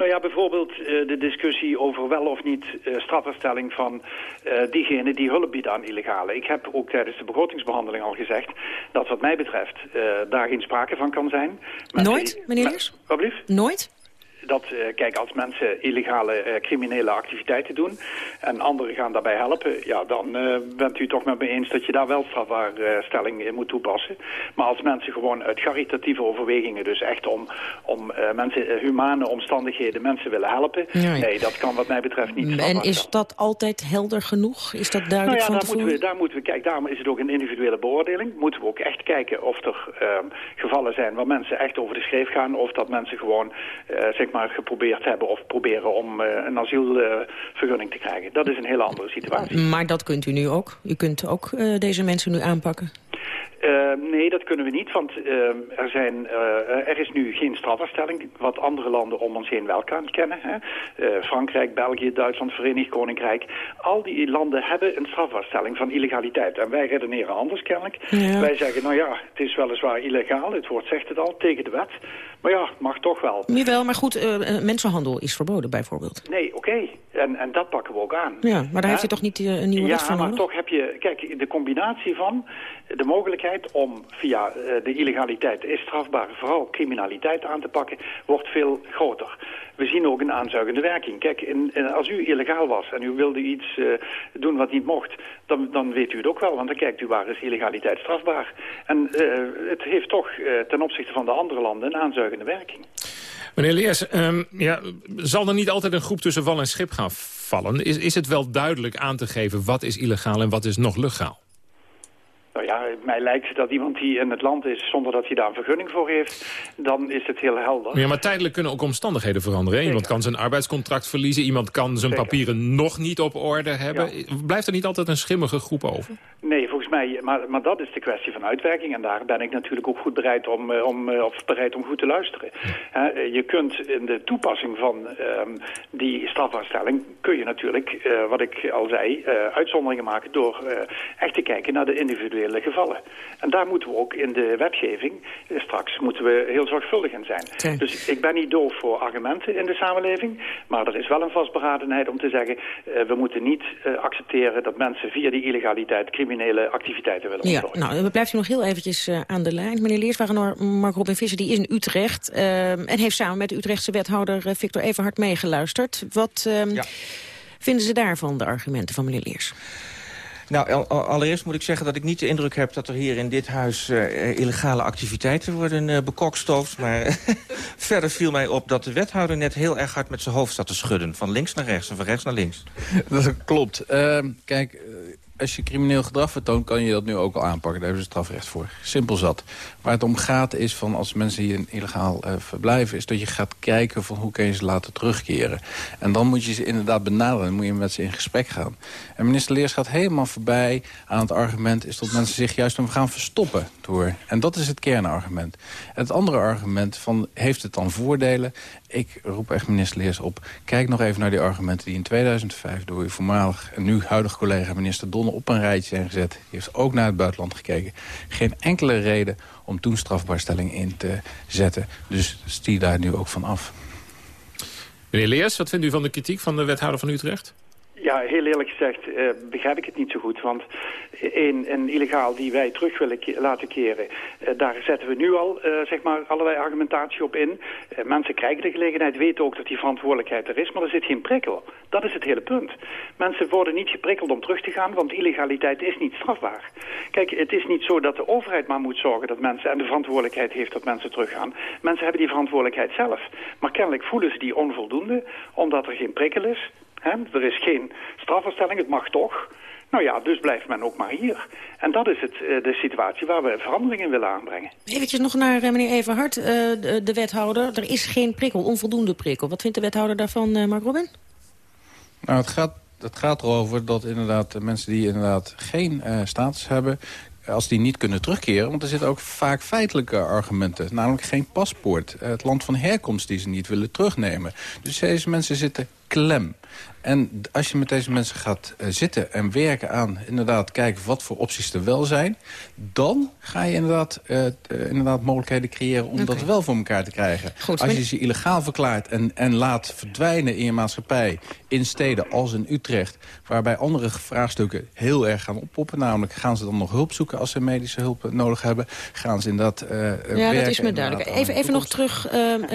Nou ja, bijvoorbeeld uh, de discussie over wel of niet uh, strafafstelling van uh, diegenen die hulp bieden aan illegale. Ik heb ook tijdens de begrotingsbehandeling al gezegd dat wat mij betreft daar geen sprake van kan zijn. Nooit, meneer Leers? Wat Nooit? Dat, uh, kijk, als mensen illegale uh, criminele activiteiten doen en anderen gaan daarbij helpen, ja, dan uh, bent u toch met me eens dat je daar wel strafbaarstelling in moet toepassen. Maar als mensen gewoon uit caritatieve overwegingen, dus echt om, om mensen, humane omstandigheden, mensen willen helpen, ja, nee, dat kan wat mij betreft niet En is dat altijd helder genoeg? Is dat duidelijk nou ja, van daar tevoren? Moeten we, daar moeten we kijken, daarom is het ook een individuele beoordeling. Moeten we ook echt kijken of er ehm, gevallen zijn waar mensen echt over de schreef gaan, of dat mensen gewoon, zeg maar, geprobeerd hebben of proberen om uh, een asielvergunning te krijgen. Dat is een hele andere situatie. Maar dat kunt u nu ook? U kunt ook uh, deze mensen nu aanpakken? Uh, nee, dat kunnen we niet, want uh, er, zijn, uh, er is nu geen strafafstelling, wat andere landen om ons heen wel kan kennen. Hè? Frankrijk, België, Duitsland, Verenigd Koninkrijk. Al die landen hebben een strafafstelling van illegaliteit. En wij redeneren anders kennelijk. Ja. Wij zeggen, nou ja, het is weliswaar illegaal, het woord zegt het al, tegen de wet. Maar ja, mag toch wel. Jawel, maar goed, mensenhandel is verboden bijvoorbeeld. Nee, oké. Okay. En, en dat pakken we ook aan. Ja, maar daar heeft u toch niet een nieuwe ja, wet voor maar nodig? toch heb je, kijk, de combinatie van de mogelijkheid om via uh, de illegaliteit is strafbaar, vooral criminaliteit aan te pakken, wordt veel groter. We zien ook een aanzuigende werking. Kijk, in, als u illegaal was en u wilde iets uh, doen wat niet mocht, dan, dan weet u het ook wel, want dan kijkt u waar is illegaliteit strafbaar. En uh, het heeft toch ten opzichte van de andere landen een aanzuigende werking. Meneer Leers, um, ja, zal er niet altijd een groep tussen wal en schip gaan vallen? Is, is het wel duidelijk aan te geven wat is illegaal en wat is nog legaal? Nou ja, mij lijkt dat iemand die in het land is zonder dat hij daar een vergunning voor heeft, dan is het heel helder. Ja, maar tijdelijk kunnen ook omstandigheden veranderen. Iemand kan zijn arbeidscontract verliezen, iemand kan zijn Zeker. papieren nog niet op orde hebben. Ja. Blijft er niet altijd een schimmige groep over? Nee, volgens mij, maar, maar dat is de kwestie van uitwerking. En daar ben ik natuurlijk ook goed bereid om, om, of bereid om goed te luisteren. Ja. je kunt in de toepassing van um, die strafbaarstelling, kun je natuurlijk, uh, wat ik al zei, uh, uitzonderingen maken door uh, echt te kijken naar de individuele gevallen. En daar moeten we ook in de wetgeving, straks moeten we heel zorgvuldig in zijn. Okay. Dus ik ben niet doof voor argumenten in de samenleving, maar er is wel een vastberadenheid om te zeggen, we moeten niet accepteren dat mensen via die illegaliteit criminele activiteiten willen ja, Nou, we blijft u nog heel eventjes uh, aan de lijn. Meneer Leerswagenor, Mark Robin Visser, die is in Utrecht... Uh, en heeft samen met de Utrechtse wethouder Victor Everhard meegeluisterd. Wat ja. vinden ze daarvan, de argumenten van meneer Leers? Nou, allereerst moet ik zeggen dat ik niet de indruk heb... dat er hier in dit huis uh, illegale activiteiten worden uh, bekokstoofd. Maar verder viel mij op dat de wethouder net heel erg hard met zijn hoofd zat te schudden. Van links naar rechts en van rechts naar links. Dat klopt. Uh, kijk, als je crimineel gedrag vertoont, kan je dat nu ook al aanpakken. Daar hebben ze strafrecht voor. Simpel zat. Waar het om gaat is van als mensen hier illegaal uh, verblijven... is dat je gaat kijken van hoe kun je ze laten terugkeren. En dan moet je ze inderdaad benaderen. Dan moet je met ze in gesprek gaan. En minister Leers gaat helemaal voorbij aan het argument... is dat mensen zich juist om gaan verstoppen door. En dat is het kernargument. En het andere argument van heeft het dan voordelen... Ik roep echt minister Leers op. Kijk nog even naar die argumenten die in 2005 door uw voormalig en nu huidige collega minister Donner op een rijtje zijn gezet. Die heeft ook naar het buitenland gekeken. Geen enkele reden om toen strafbaarstelling in te zetten. Dus stier daar nu ook van af. Meneer Leers, wat vindt u van de kritiek van de wethouder van Utrecht? Ja, heel eerlijk gezegd uh, begrijp ik het niet zo goed. Want een, een illegaal die wij terug willen laten keren... Uh, daar zetten we nu al uh, zeg maar allerlei argumentatie op in. mensen krijgen de gelegenheid, weten ook dat die verantwoordelijkheid er is... maar er zit geen prikkel. Dat is het hele punt. Mensen worden niet geprikkeld om terug te gaan... want illegaliteit is niet strafbaar. Kijk, het is niet zo dat de overheid maar moet zorgen dat mensen... en de verantwoordelijkheid heeft dat mensen teruggaan. Mensen hebben die verantwoordelijkheid zelf. Maar kennelijk voelen ze die onvoldoende... omdat er geen prikkel is... He, er is geen strafverstelling, het mag toch. Nou ja, dus blijft men ook maar hier. En dat is het, de situatie waar we verandering in willen aanbrengen. Even nog naar meneer Everhard, uh, de, de, wethouder. Er is geen prikkel, onvoldoende prikkel. Wat vindt de wethouder daarvan, Mark Robin? Nou, het gaat, het gaat erover dat inderdaad mensen die inderdaad geen uh, status hebben als die niet kunnen terugkeren... want er zitten ook vaak feitelijke argumenten. Namelijk geen paspoort. Het land van herkomst die ze niet willen terugnemen. Dus deze mensen zitten klem. En als je met deze mensen gaat uh, zitten en werken aan... inderdaad kijken wat voor opties er wel zijn... dan ga je inderdaad, uh, uh, inderdaad mogelijkheden creëren om okay. dat wel voor elkaar te krijgen. Goed, als je ze illegaal verklaart en, en laat verdwijnen in je maatschappij... in steden als in Utrecht... waarbij andere vraagstukken heel erg gaan oppoppen... namelijk gaan ze dan nog hulp zoeken als ze medische hulp nodig hebben... gaan ze inderdaad Ja, dat is me duidelijk. Even, even nog terug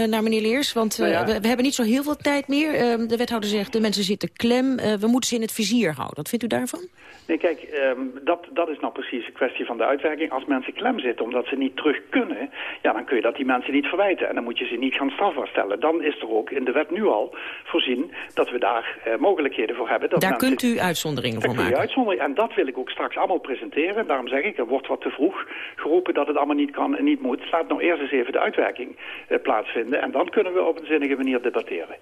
naar meneer Leers, want nou ja. we, we, hebben niet zo heel veel tijd meer. de wethouder zegt, de mensen zitten klem. Uh, we moeten ze in het vizier houden. Wat vindt u daarvan? Nee, kijk, um, dat, dat is nou precies een kwestie van de uitwerking. Als mensen klem zitten omdat ze niet terug kunnen... ja, dan kun je dat die mensen niet verwijten. En dan moet je ze niet gaan strafbaar stellen. Dan is er ook in de wet nu al voorzien dat we daar uh, mogelijkheden voor hebben. Dat daar kunt u uitzonderingen voor maken? Uitzonderingen. En dat wil ik ook straks allemaal presenteren. Daarom zeg ik, er wordt wat te vroeg geroepen dat het allemaal niet kan en niet moet. Laat nou eerst eens even de uitwerking uh, plaatsvinden. En dan kunnen we op een zinnige manier debatteren.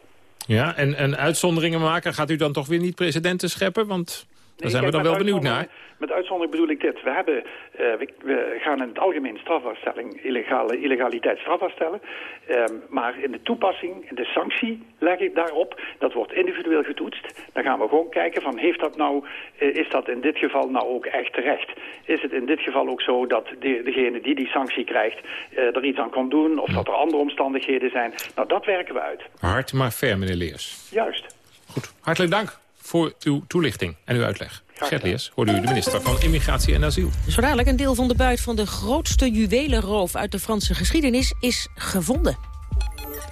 Ja, en, en uitzonderingen maken, gaat u dan toch weer niet presidenten scheppen? Want daar zijn we dan wel benieuwd naar. Met uitzondering bedoel ik dit. We, hebben, uh, we, we, gaan in het algemeen strafbaarstelling, illegale, illegaliteit strafbaar stellen. Um, maar in de toepassing, in de sanctie leg ik daarop, dat wordt individueel getoetst. Dan gaan we gewoon kijken van, heeft dat nou, uh, is dat in dit geval nou ook echt terecht? Is het in dit geval ook zo dat de, degene die die sanctie krijgt uh, er iets aan kan doen? Of dat er andere omstandigheden zijn? Nou, dat werken we uit. Hard maar ver, meneer Leers. Juist. Goed, hartelijk dank voor uw toelichting en uw uitleg. Gert Leers, hoorde u de minister van Immigratie en Asiel. Zo dadelijk een deel van de buit van de grootste juwelenroof uit de Franse geschiedenis is gevonden.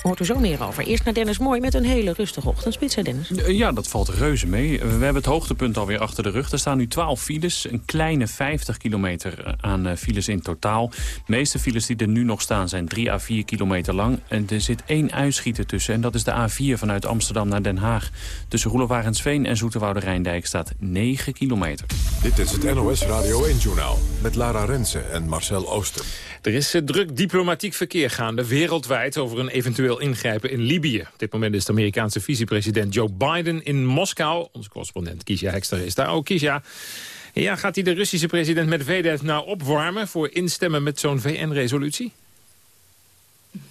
Hoort er zo meer over. Eerst naar Dennis Mooi met een hele rustige ochtendspits, hè Dennis? Ja, dat valt reuze mee. We hebben het hoogtepunt alweer achter de rug. Er staan nu 12 files, een kleine 50 kilometer aan files in totaal. De meeste files die er nu nog staan zijn 3 à 4 kilometer lang. En er zit één uitschieter tussen en dat is de A4 vanuit Amsterdam naar Den Haag. Tussen Roelofarensveen en Zoeterwoude Rijndijk staat 9 kilometer. Dit is het NOS Radio 1-journaal met Lara Rensen en Marcel Ooster. Er is druk diplomatiek verkeer gaande wereldwijd over een eventueel ingrijpen in Libië. Op dit moment is de Amerikaanse vicepresident Joe Biden in Moskou. Onze correspondent Kiesja Hekster is daar ook. Kiesja, ja, gaat hij de Russische president Medvedev nou opwarmen... voor instemmen met zo'n VN-resolutie?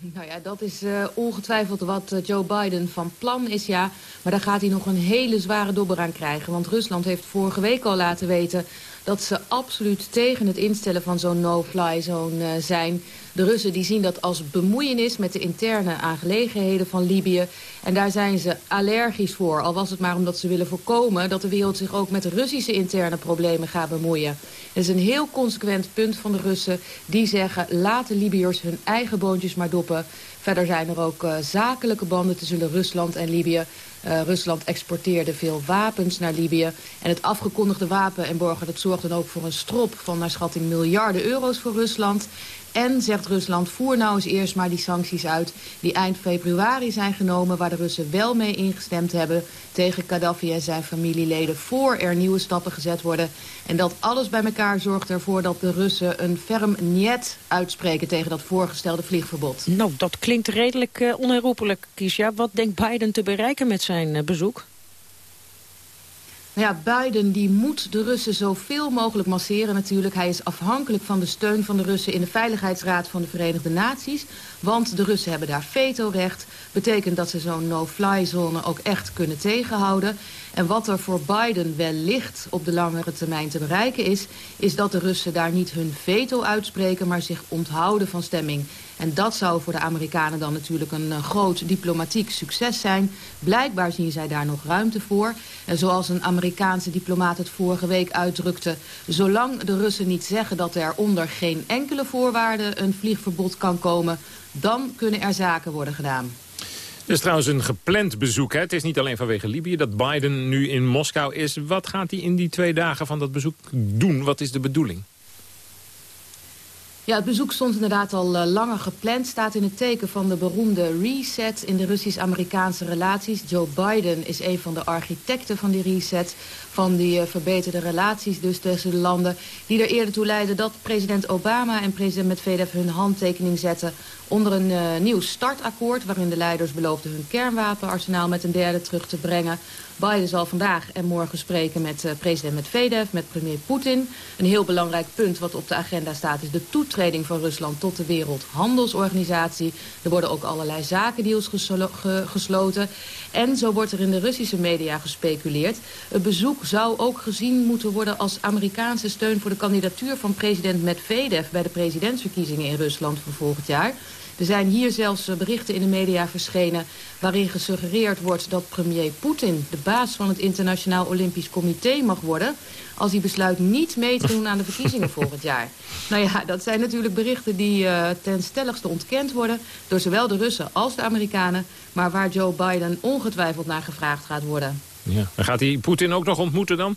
Nou ja, dat is uh, ongetwijfeld wat uh, Joe Biden van plan is, ja. Maar daar gaat hij nog een hele zware dobber aan krijgen. Want Rusland heeft vorige week al laten weten dat ze absoluut tegen het instellen van zo'n no-fly zone uh, zijn. De Russen die zien dat als bemoeienis met de interne aangelegenheden van Libië. En daar zijn ze allergisch voor. Al was het maar omdat ze willen voorkomen dat de wereld zich ook met Russische interne problemen gaat bemoeien. Het is een heel consequent punt van de Russen. Die zeggen, laat de Libiërs hun eigen boontjes maar doppen. Verder zijn er ook uh, zakelijke banden tussen Rusland en Libië. Uh, Rusland exporteerde veel wapens naar Libië. En het afgekondigde wapenembargo dat zorgt dan ook voor een strop van naar schatting miljarden euro's voor Rusland. En, zegt Rusland, voer nou eens eerst maar die sancties uit... die eind februari zijn genomen, waar de Russen wel mee ingestemd hebben... tegen Gaddafi en zijn familieleden, voor er nieuwe stappen gezet worden. En dat alles bij elkaar zorgt ervoor dat de Russen een ferm niet uitspreken... tegen dat voorgestelde vliegverbod. Nou, dat klinkt redelijk uh, onherroepelijk, Kiesja. Wat denkt Biden te bereiken met zijn uh, bezoek? Nou ja, Biden die moet de Russen zoveel mogelijk masseren natuurlijk. Hij is afhankelijk van de steun van de Russen in de Veiligheidsraad van de Verenigde Naties. Want de Russen hebben daar vetorecht. Betekent dat ze zo'n no-fly zone ook echt kunnen tegenhouden. En wat er voor Biden wellicht op de langere termijn te bereiken is... is dat de Russen daar niet hun veto uitspreken... maar zich onthouden van stemming. En dat zou voor de Amerikanen dan natuurlijk een uh, groot diplomatiek succes zijn. Blijkbaar zien zij daar nog ruimte voor. En zoals een Amerikaanse diplomaat het vorige week uitdrukte... zolang de Russen niet zeggen dat er onder geen enkele voorwaarde... een vliegverbod kan komen, dan kunnen er zaken worden gedaan. Het is trouwens een gepland bezoek. Hè? Het is niet alleen vanwege Libië dat Biden nu in Moskou is. Wat gaat hij in die twee dagen van dat bezoek doen? Wat is de bedoeling? Ja, het bezoek stond inderdaad al uh, langer gepland. Staat in het teken van de beroemde reset in de Russisch-Amerikaanse relaties. Joe Biden is een van de architecten van die reset. Van die uh, verbeterde relaties dus tussen de landen. Die er eerder toe leidden dat president Obama en president Medvedev hun handtekening zetten... onder een uh, nieuw startakkoord waarin de leiders beloofden hun kernwapenarsenaal met een derde terug te brengen. Biden zal vandaag en morgen spreken met uh, president Medvedev, met premier Poetin. Een heel belangrijk punt wat op de agenda staat is de toetreding van Rusland tot de Wereldhandelsorganisatie. Er worden ook allerlei zakendeals ge gesloten. En zo wordt er in de Russische media gespeculeerd. Het bezoek zou ook gezien moeten worden als Amerikaanse steun voor de kandidatuur van president Medvedev bij de presidentsverkiezingen in Rusland voor volgend jaar. Er zijn hier zelfs eh, berichten in de media verschenen... waarin gesuggereerd wordt dat premier Poetin... de baas van het Internationaal Olympisch Comité mag worden... als hij besluit niet mee te doen aan de verkiezingen volgend jaar. Nou ja, dat zijn natuurlijk berichten die uh, ten stelligste ontkend worden... door zowel de Russen als de Amerikanen... maar waar Joe Biden ongetwijfeld naar gevraagd gaat worden. Ja. En gaat hij Poetin ook nog ontmoeten dan?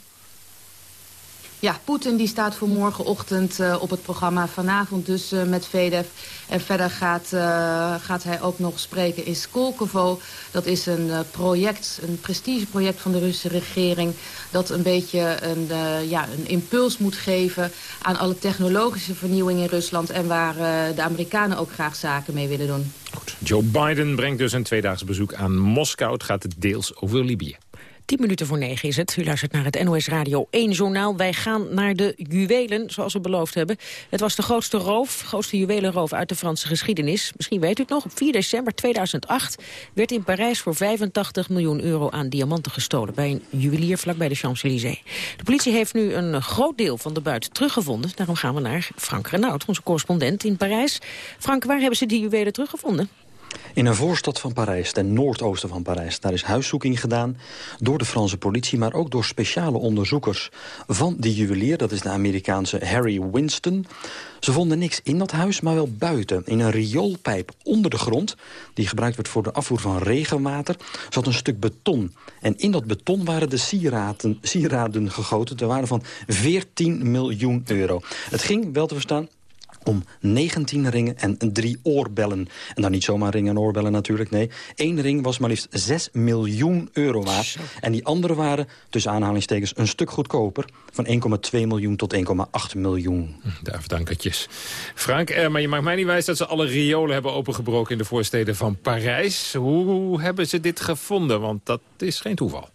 Ja, Poetin die staat voor morgenochtend uh, op het programma. Vanavond dus uh, met Vedev. En verder gaat, uh, gaat hij ook nog spreken in Skolkovo. Dat is een project, een prestigeproject van de Russische regering... dat een beetje een, ja, een impuls moet geven aan alle technologische vernieuwing in Rusland... en waar de Amerikanen ook graag zaken mee willen doen. Goed. Joe Biden brengt dus een tweedaags bezoek aan Moskou. Het gaat deels over Libië. 10 minuten voor negen is het. U luistert naar het NOS Radio 1 journaal. Wij gaan naar de juwelen, zoals we beloofd hebben. Het was de grootste roof, grootste juwelenroof uit de Franse geschiedenis. Misschien weet u het nog, op 4 december 2008 werd in Parijs voor 85 miljoen euro aan diamanten gestolen... bij een juwelier vlakbij de Champs-Élysées. De politie heeft nu een groot deel van de buit teruggevonden. Daarom gaan we naar Frank Renaud, onze correspondent in Parijs. Frank, waar hebben ze die juwelen teruggevonden? In een voorstad van Parijs, ten noordoosten van Parijs. Daar is huiszoeking gedaan door de Franse politie... maar ook door speciale onderzoekers van die juwelier. Dat is de Amerikaanse Harry Winston. Ze vonden niks in dat huis, maar wel buiten. In een rioolpijp onder de grond, die gebruikt werd voor de afvoer van regenwater... zat een stuk beton. En in dat beton waren de sieraden, sieraden gegoten... ter waarde van 14 miljoen euro. Het ging, wel te verstaan, om 19 ringen en drie oorbellen. En dan niet zomaar ringen en oorbellen natuurlijk, nee. Eén ring was maar liefst 6 miljoen euro waard. En die andere waren, tussen aanhalingstekens, een stuk goedkoper... van 1,2 miljoen tot 1,8 miljoen. Duifdankertjes. Frank, eh, maar je maakt mij niet wijs dat ze alle riolen hebben opengebroken... in de voorsteden van Parijs. Hoe hebben ze dit gevonden? Want dat is geen toeval.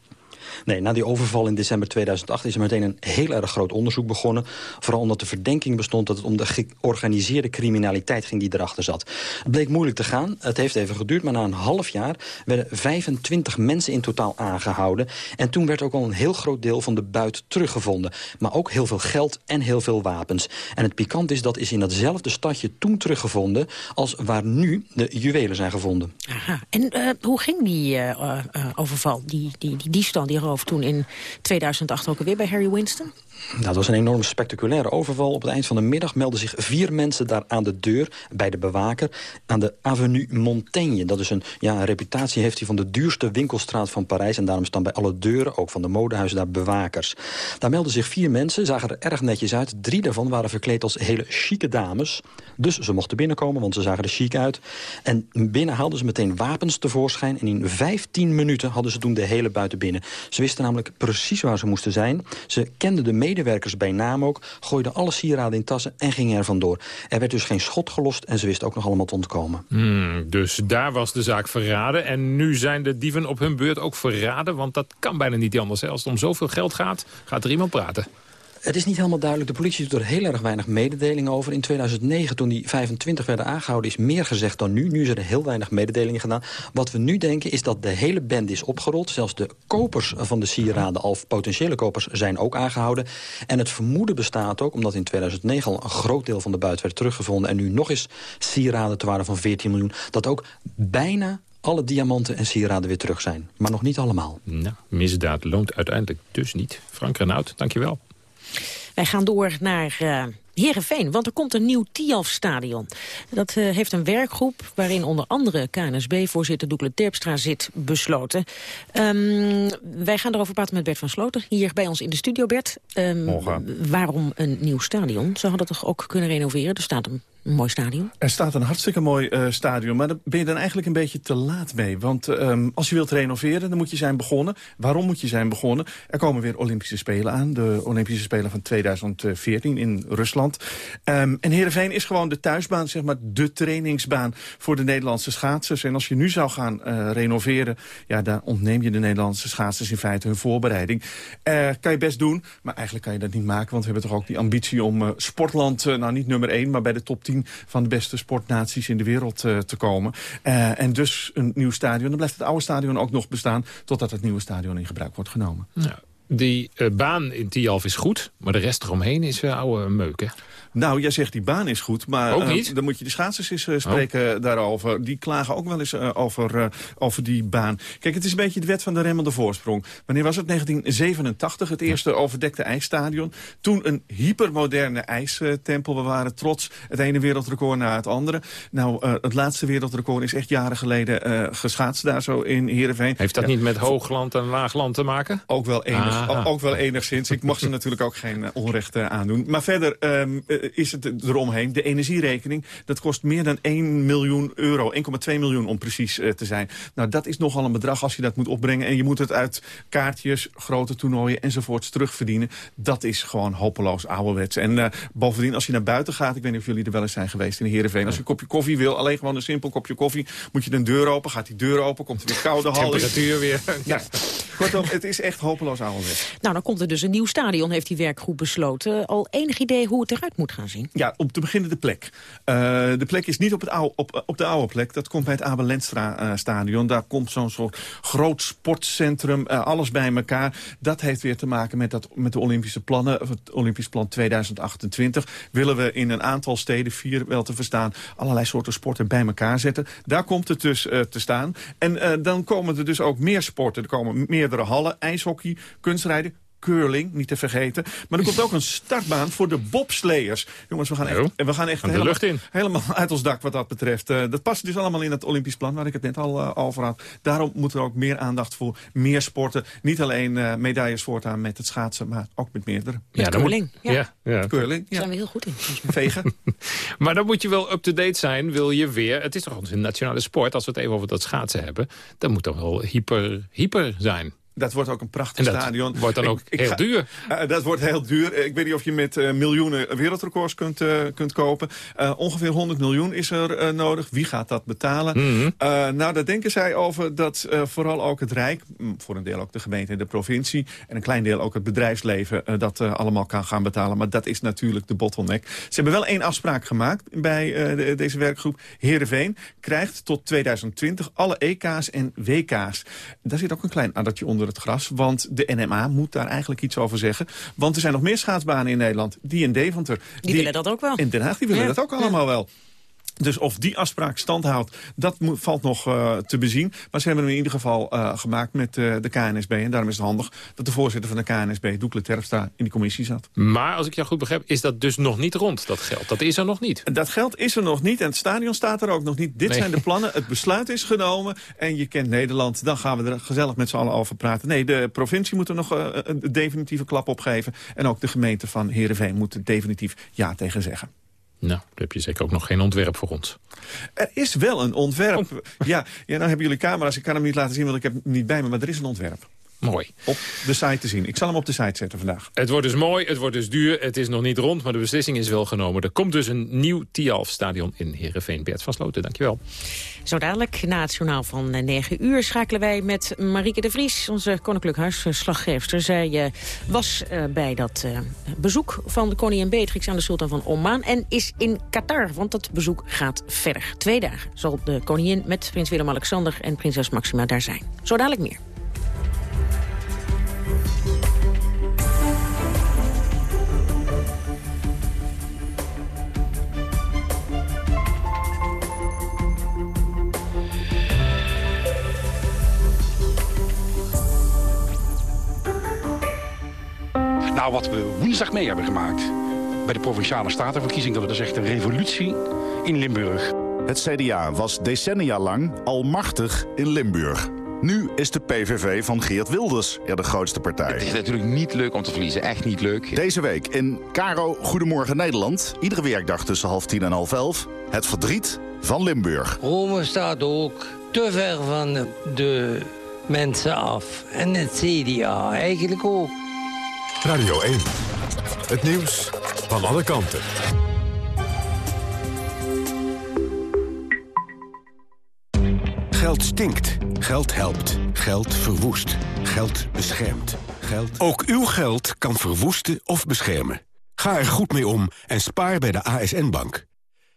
Nee, na die overval in december 2008 is er meteen een heel erg groot onderzoek begonnen. Vooral omdat de verdenking bestond dat het om de georganiseerde criminaliteit ging die erachter zat. Het bleek moeilijk te gaan. Het heeft even geduurd, maar na een half jaar werden 25 mensen in totaal aangehouden. En toen werd ook al een heel groot deel van de buit teruggevonden. Maar ook heel veel geld en heel veel wapens. En het pikant is, dat is in datzelfde stadje toen teruggevonden... als waar nu de juwelen zijn gevonden. Aha. En uh, hoe ging die uh, uh, overval, die, die, die diefstal, die toen in 2008 ook alweer bij Harry Winston? Dat was een enorm spectaculaire overval. Op het eind van de middag melden zich vier mensen daar aan de deur... bij de bewaker aan de Avenue Montaigne. Dat is een, ja, een reputatie heeft hij van de duurste winkelstraat van Parijs... en daarom staan bij alle deuren, ook van de modehuizen, daar bewakers. Daar melden zich vier mensen, zagen er erg netjes uit. Drie daarvan waren verkleed als hele chique dames. Dus ze mochten binnenkomen, want ze zagen er chic uit. En binnen haalden ze meteen wapens tevoorschijn... en in 15 minuten hadden ze toen de hele buiten binnen. Ze wisten namelijk precies waar ze moesten zijn. Ze kenden de medewerkers bij naam ook, gooiden alle sieraden in tassen en gingen er vandoor. Er werd dus geen schot gelost en ze wisten ook nog allemaal te ontkomen. Hmm, dus daar was de zaak verraden. En nu zijn de dieven op hun beurt ook verraden, want dat kan bijna niet anders. Als het om zoveel geld gaat, gaat er iemand praten. Het is niet helemaal duidelijk. De politie doet er heel erg weinig mededelingen over. In 2009, toen die 25 werden aangehouden, is meer gezegd dan nu. Nu is er heel weinig mededelingen gedaan. Wat we nu denken is dat de hele band is opgerold. Zelfs de kopers van de sieraden, of potentiële kopers, zijn ook aangehouden. En het vermoeden bestaat ook, omdat in 2009 al een groot deel van de buit werd teruggevonden... en nu nog eens sieraden te waarde van 14 miljoen... dat ook bijna alle diamanten en sieraden weer terug zijn. Maar nog niet allemaal. Nou, misdaad loont uiteindelijk dus niet. Frank Renaud, dankjewel. Wij gaan door naar uh, Heerenveen, want er komt een nieuw Tialf-stadion. Dat uh, heeft een werkgroep waarin onder andere KNSB-voorzitter Doekle Terpstra zit besloten. Um, wij gaan erover praten met Bert van Sloten, hier bij ons in de studio. Bert, um, waarom een nieuw stadion? Ze hadden toch ook kunnen renoveren? Er staat een Mooi stadion. Er staat een hartstikke mooi uh, stadion, maar daar ben je dan eigenlijk een beetje te laat mee. Want um, als je wilt renoveren, dan moet je zijn begonnen. Waarom moet je zijn begonnen? Er komen weer Olympische Spelen aan. De Olympische Spelen van 2014 in Rusland. Um, en Heerenveen is gewoon de thuisbaan, zeg maar de trainingsbaan voor de Nederlandse schaatsers. En als je nu zou gaan uh, renoveren, ja, dan ontneem je de Nederlandse schaatsers in feite hun voorbereiding. Uh, kan je best doen, maar eigenlijk kan je dat niet maken. Want we hebben toch ook die ambitie om sportland, nou niet nummer 1, maar bij de top 10 van de beste sportnaties in de wereld te komen. en dus een nieuw stadion. Dan blijft het oude stadion ook nog bestaan totdat het nieuwe stadion in gebruik wordt genomen. Ja. Die uh, baan in Tialf is goed, maar de rest eromheen is uh, oude meuk, hè? Nou, jij zegt die baan is goed, maar? Uh, dan moet je de schaatsers eens uh, spreken oh. daarover. Die klagen ook wel eens uh, over, over die baan. Kijk, het is een beetje de wet van de remmende voorsprong. Wanneer was het? 1987, het eerste overdekte ijsstadion. Toen een hypermoderne ijstempel. We waren trots het ene wereldrecord na het andere. Nou, het laatste wereldrecord is echt jaren geleden geschaatst daar zo in Heerenveen. Heeft dat ja. niet met hoogland en laagland te maken? Ook wel, enig, ook, ook wel enigszins. Ik mag ze natuurlijk ook geen onrecht aandoen. Maar verder... Um, is het eromheen. De energierekening, dat kost meer dan 1 miljoen euro. 1,2 miljoen om precies uh, te zijn. Nou, dat is nogal een bedrag als je dat moet opbrengen. En je moet het uit kaartjes, grote toernooien enzovoorts terugverdienen. Dat is gewoon hopeloos ouderwets. En uh, bovendien, als je naar buiten gaat... ik weet niet of jullie er wel eens zijn geweest in Heerenveen... als je een kopje koffie wil, alleen gewoon een simpel kopje koffie... moet je een deur open, gaat die deur open, komt er weer koude hal Temperatuur weer. Ja. Kortom, het is echt hopeloos ouderwets. Nou, dan komt er dus een nieuw stadion, heeft die werkgroep besloten. Al enig idee hoe het eruit moet gaan zien? Ja, om te beginnen de plek. Uh, de plek is niet op, het op, op de oude plek. Dat komt bij het Abel Lenstra uh, stadion. Daar komt zo'n soort groot sportcentrum, uh, alles bij elkaar. Dat heeft weer te maken met, dat, met de Olympische plannen. Het Olympisch plan 2028 willen we in een aantal steden, vier wel te verstaan... allerlei soorten sporten bij elkaar zetten. Daar komt het dus te staan. En dan komen er dus ook meer sporten. Er komen meerdere hallen, ijshockey, kunstrijden curling, niet te vergeten. Maar er komt ook een startbaan voor de bobsleiers. Jongens, we gaan echt, we gaan echt helemaal, helemaal, uit ons dak wat dat betreft. Uh, dat past dus allemaal in het Olympisch plan, waar ik het net al uh, over had. Daarom moet er ook meer aandacht voor meer sporten. Niet alleen uh, medailles voortaan met het schaatsen, maar ook met meerdere. Ja, ja curling. Moet, ja. Ja, ja. Curling, Daar zijn we heel goed in. Vegen. maar dan moet je wel up-to-date zijn, wil je weer... Het is toch een nationale sport, als we het even over dat schaatsen hebben. Dan moet toch wel hyper, hyper zijn. Dat wordt ook een prachtig en dat stadion. wordt dan ook ik, heel ga, duur. Uh, dat wordt heel duur. Ik weet niet of je met uh, miljoenen wereldrecords kunt, uh, kunt kopen. ongeveer 100 miljoen is er nodig. Wie gaat dat betalen? Mm -hmm. nou, daar denken zij over dat vooral ook het Rijk... voor een deel ook de gemeente en de provincie... en een klein deel ook het bedrijfsleven dat allemaal kan gaan betalen. Maar dat is natuurlijk de bottleneck. Ze hebben wel één afspraak gemaakt bij de, deze werkgroep. Heerenveen krijgt tot 2020 alle EK's en WK's. Daar zit ook een klein addertje onder het gras. Want de NMA moet daar eigenlijk iets over zeggen. Want er zijn nog meer schaatsbanen in Nederland. Die in Deventer. Die, die willen dat ook wel. In Den Haag, die willen ja. dat ook allemaal ja. wel. Dus of die afspraak stand houdt, dat valt nog uh, te bezien. Maar ze hebben hem in ieder geval uh, gemaakt met uh, de KNSB. En daarom is het handig dat de voorzitter van de KNSB, Doekle Terpstra, in die commissie zat. Maar als ik jou goed begrijp, is dat dus nog niet rond, dat geld? Dat is er nog niet? Dat geld is er nog niet en het stadion staat er ook nog niet. Dit nee. zijn de plannen, het besluit is genomen en je kent Nederland. Dan gaan we er gezellig met z'n allen over praten. Nee, de provincie moet er nog een definitieve klap op geven. En ook de gemeente van Heerenveen moet er definitief ja tegen zeggen. Nou, daar heb je zeker ook nog geen ontwerp voor ons. Er is wel een ontwerp. Oh. Ja, ja, nou hebben jullie camera's. Ik kan hem niet laten zien, want ik heb hem niet bij me. Maar er is een ontwerp. Mooi. Op de site te zien. Ik zal hem op de site zetten vandaag. Het wordt dus mooi, het wordt dus duur. Het is nog niet rond, maar de beslissing is wel genomen. Er komt dus een nieuw Tialf-stadion in Heerenveen. Bert van Sloten, dankjewel. Zo dadelijk, na het journaal van 9 uur, schakelen wij met Marieke de Vries, onze Koninklijk Huisslaggeefster. Zij uh, was uh, bij dat uh, bezoek van de koningin Beatrix aan de sultan van Oman en is in Qatar, want dat bezoek gaat verder. Twee dagen zal de koningin met prins Willem-Alexander en prinses Maxima daar zijn. Zo dadelijk meer. Nou, wat we woensdag mee hebben gemaakt bij de Provinciale Statenverkiezingen... dat is echt een revolutie in Limburg. Het CDA was decennia lang almachtig in Limburg. Nu is de PVV van Geert Wilders er de grootste partij. Het is natuurlijk niet leuk om te verliezen, echt niet leuk. Deze week in Caro Goedemorgen Nederland. Iedere werkdag tussen half tien en half elf. Het verdriet van Limburg. Rome staat ook te ver van de mensen af. En het CDA eigenlijk ook. Radio 1. Het nieuws van alle kanten. Geld stinkt. Geld helpt. Geld verwoest. Geld beschermt. Geld... Ook uw geld kan verwoesten of beschermen. Ga er goed mee om en spaar bij de ASN-bank.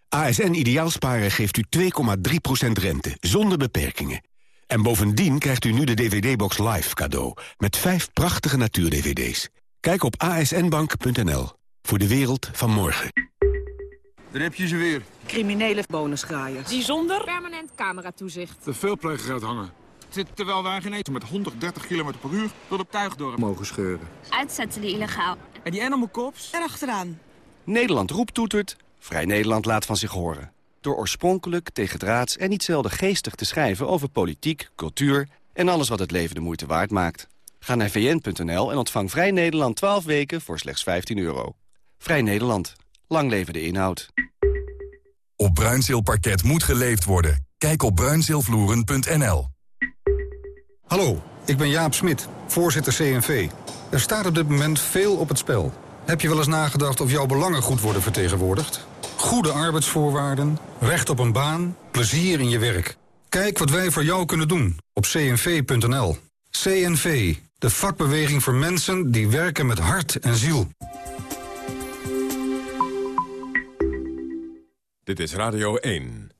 ASN Ideaalsparen geeft u 2,3% rente, zonder beperkingen. En bovendien krijgt u nu de DVD-box Live cadeau... met vijf prachtige natuur-DVD's. Kijk op asnbank.nl voor de wereld van morgen. Daar heb je ze weer. Criminele bonusgraaiers. Die zonder permanent cameratoezicht. De veelpleger gaat hangen. Terwijl wij geen eten met 130 km per uur door de tuigdorp mogen scheuren. Uitzetten die illegaal. En die animal cops? Erachteraan. Nederland roept toetert. Vrij Nederland laat van zich horen. Door oorspronkelijk, tegendraads en niet zelden geestig te schrijven over politiek, cultuur en alles wat het leven de moeite waard maakt. Ga naar vn.nl en ontvang Vrij Nederland 12 weken voor slechts 15 euro. Vrij Nederland. Lang leven de inhoud. Op Bruinzeelparket moet geleefd worden. Kijk op bruinzeelvloeren.nl. Hallo, ik ben Jaap Smit, voorzitter CNV. Er staat op dit moment veel op het spel. Heb je wel eens nagedacht of jouw belangen goed worden vertegenwoordigd? Goede arbeidsvoorwaarden, recht op een baan, plezier in je werk. Kijk wat wij voor jou kunnen doen op cnv.nl. CNV, de vakbeweging voor mensen die werken met hart en ziel. Dit is Radio 1.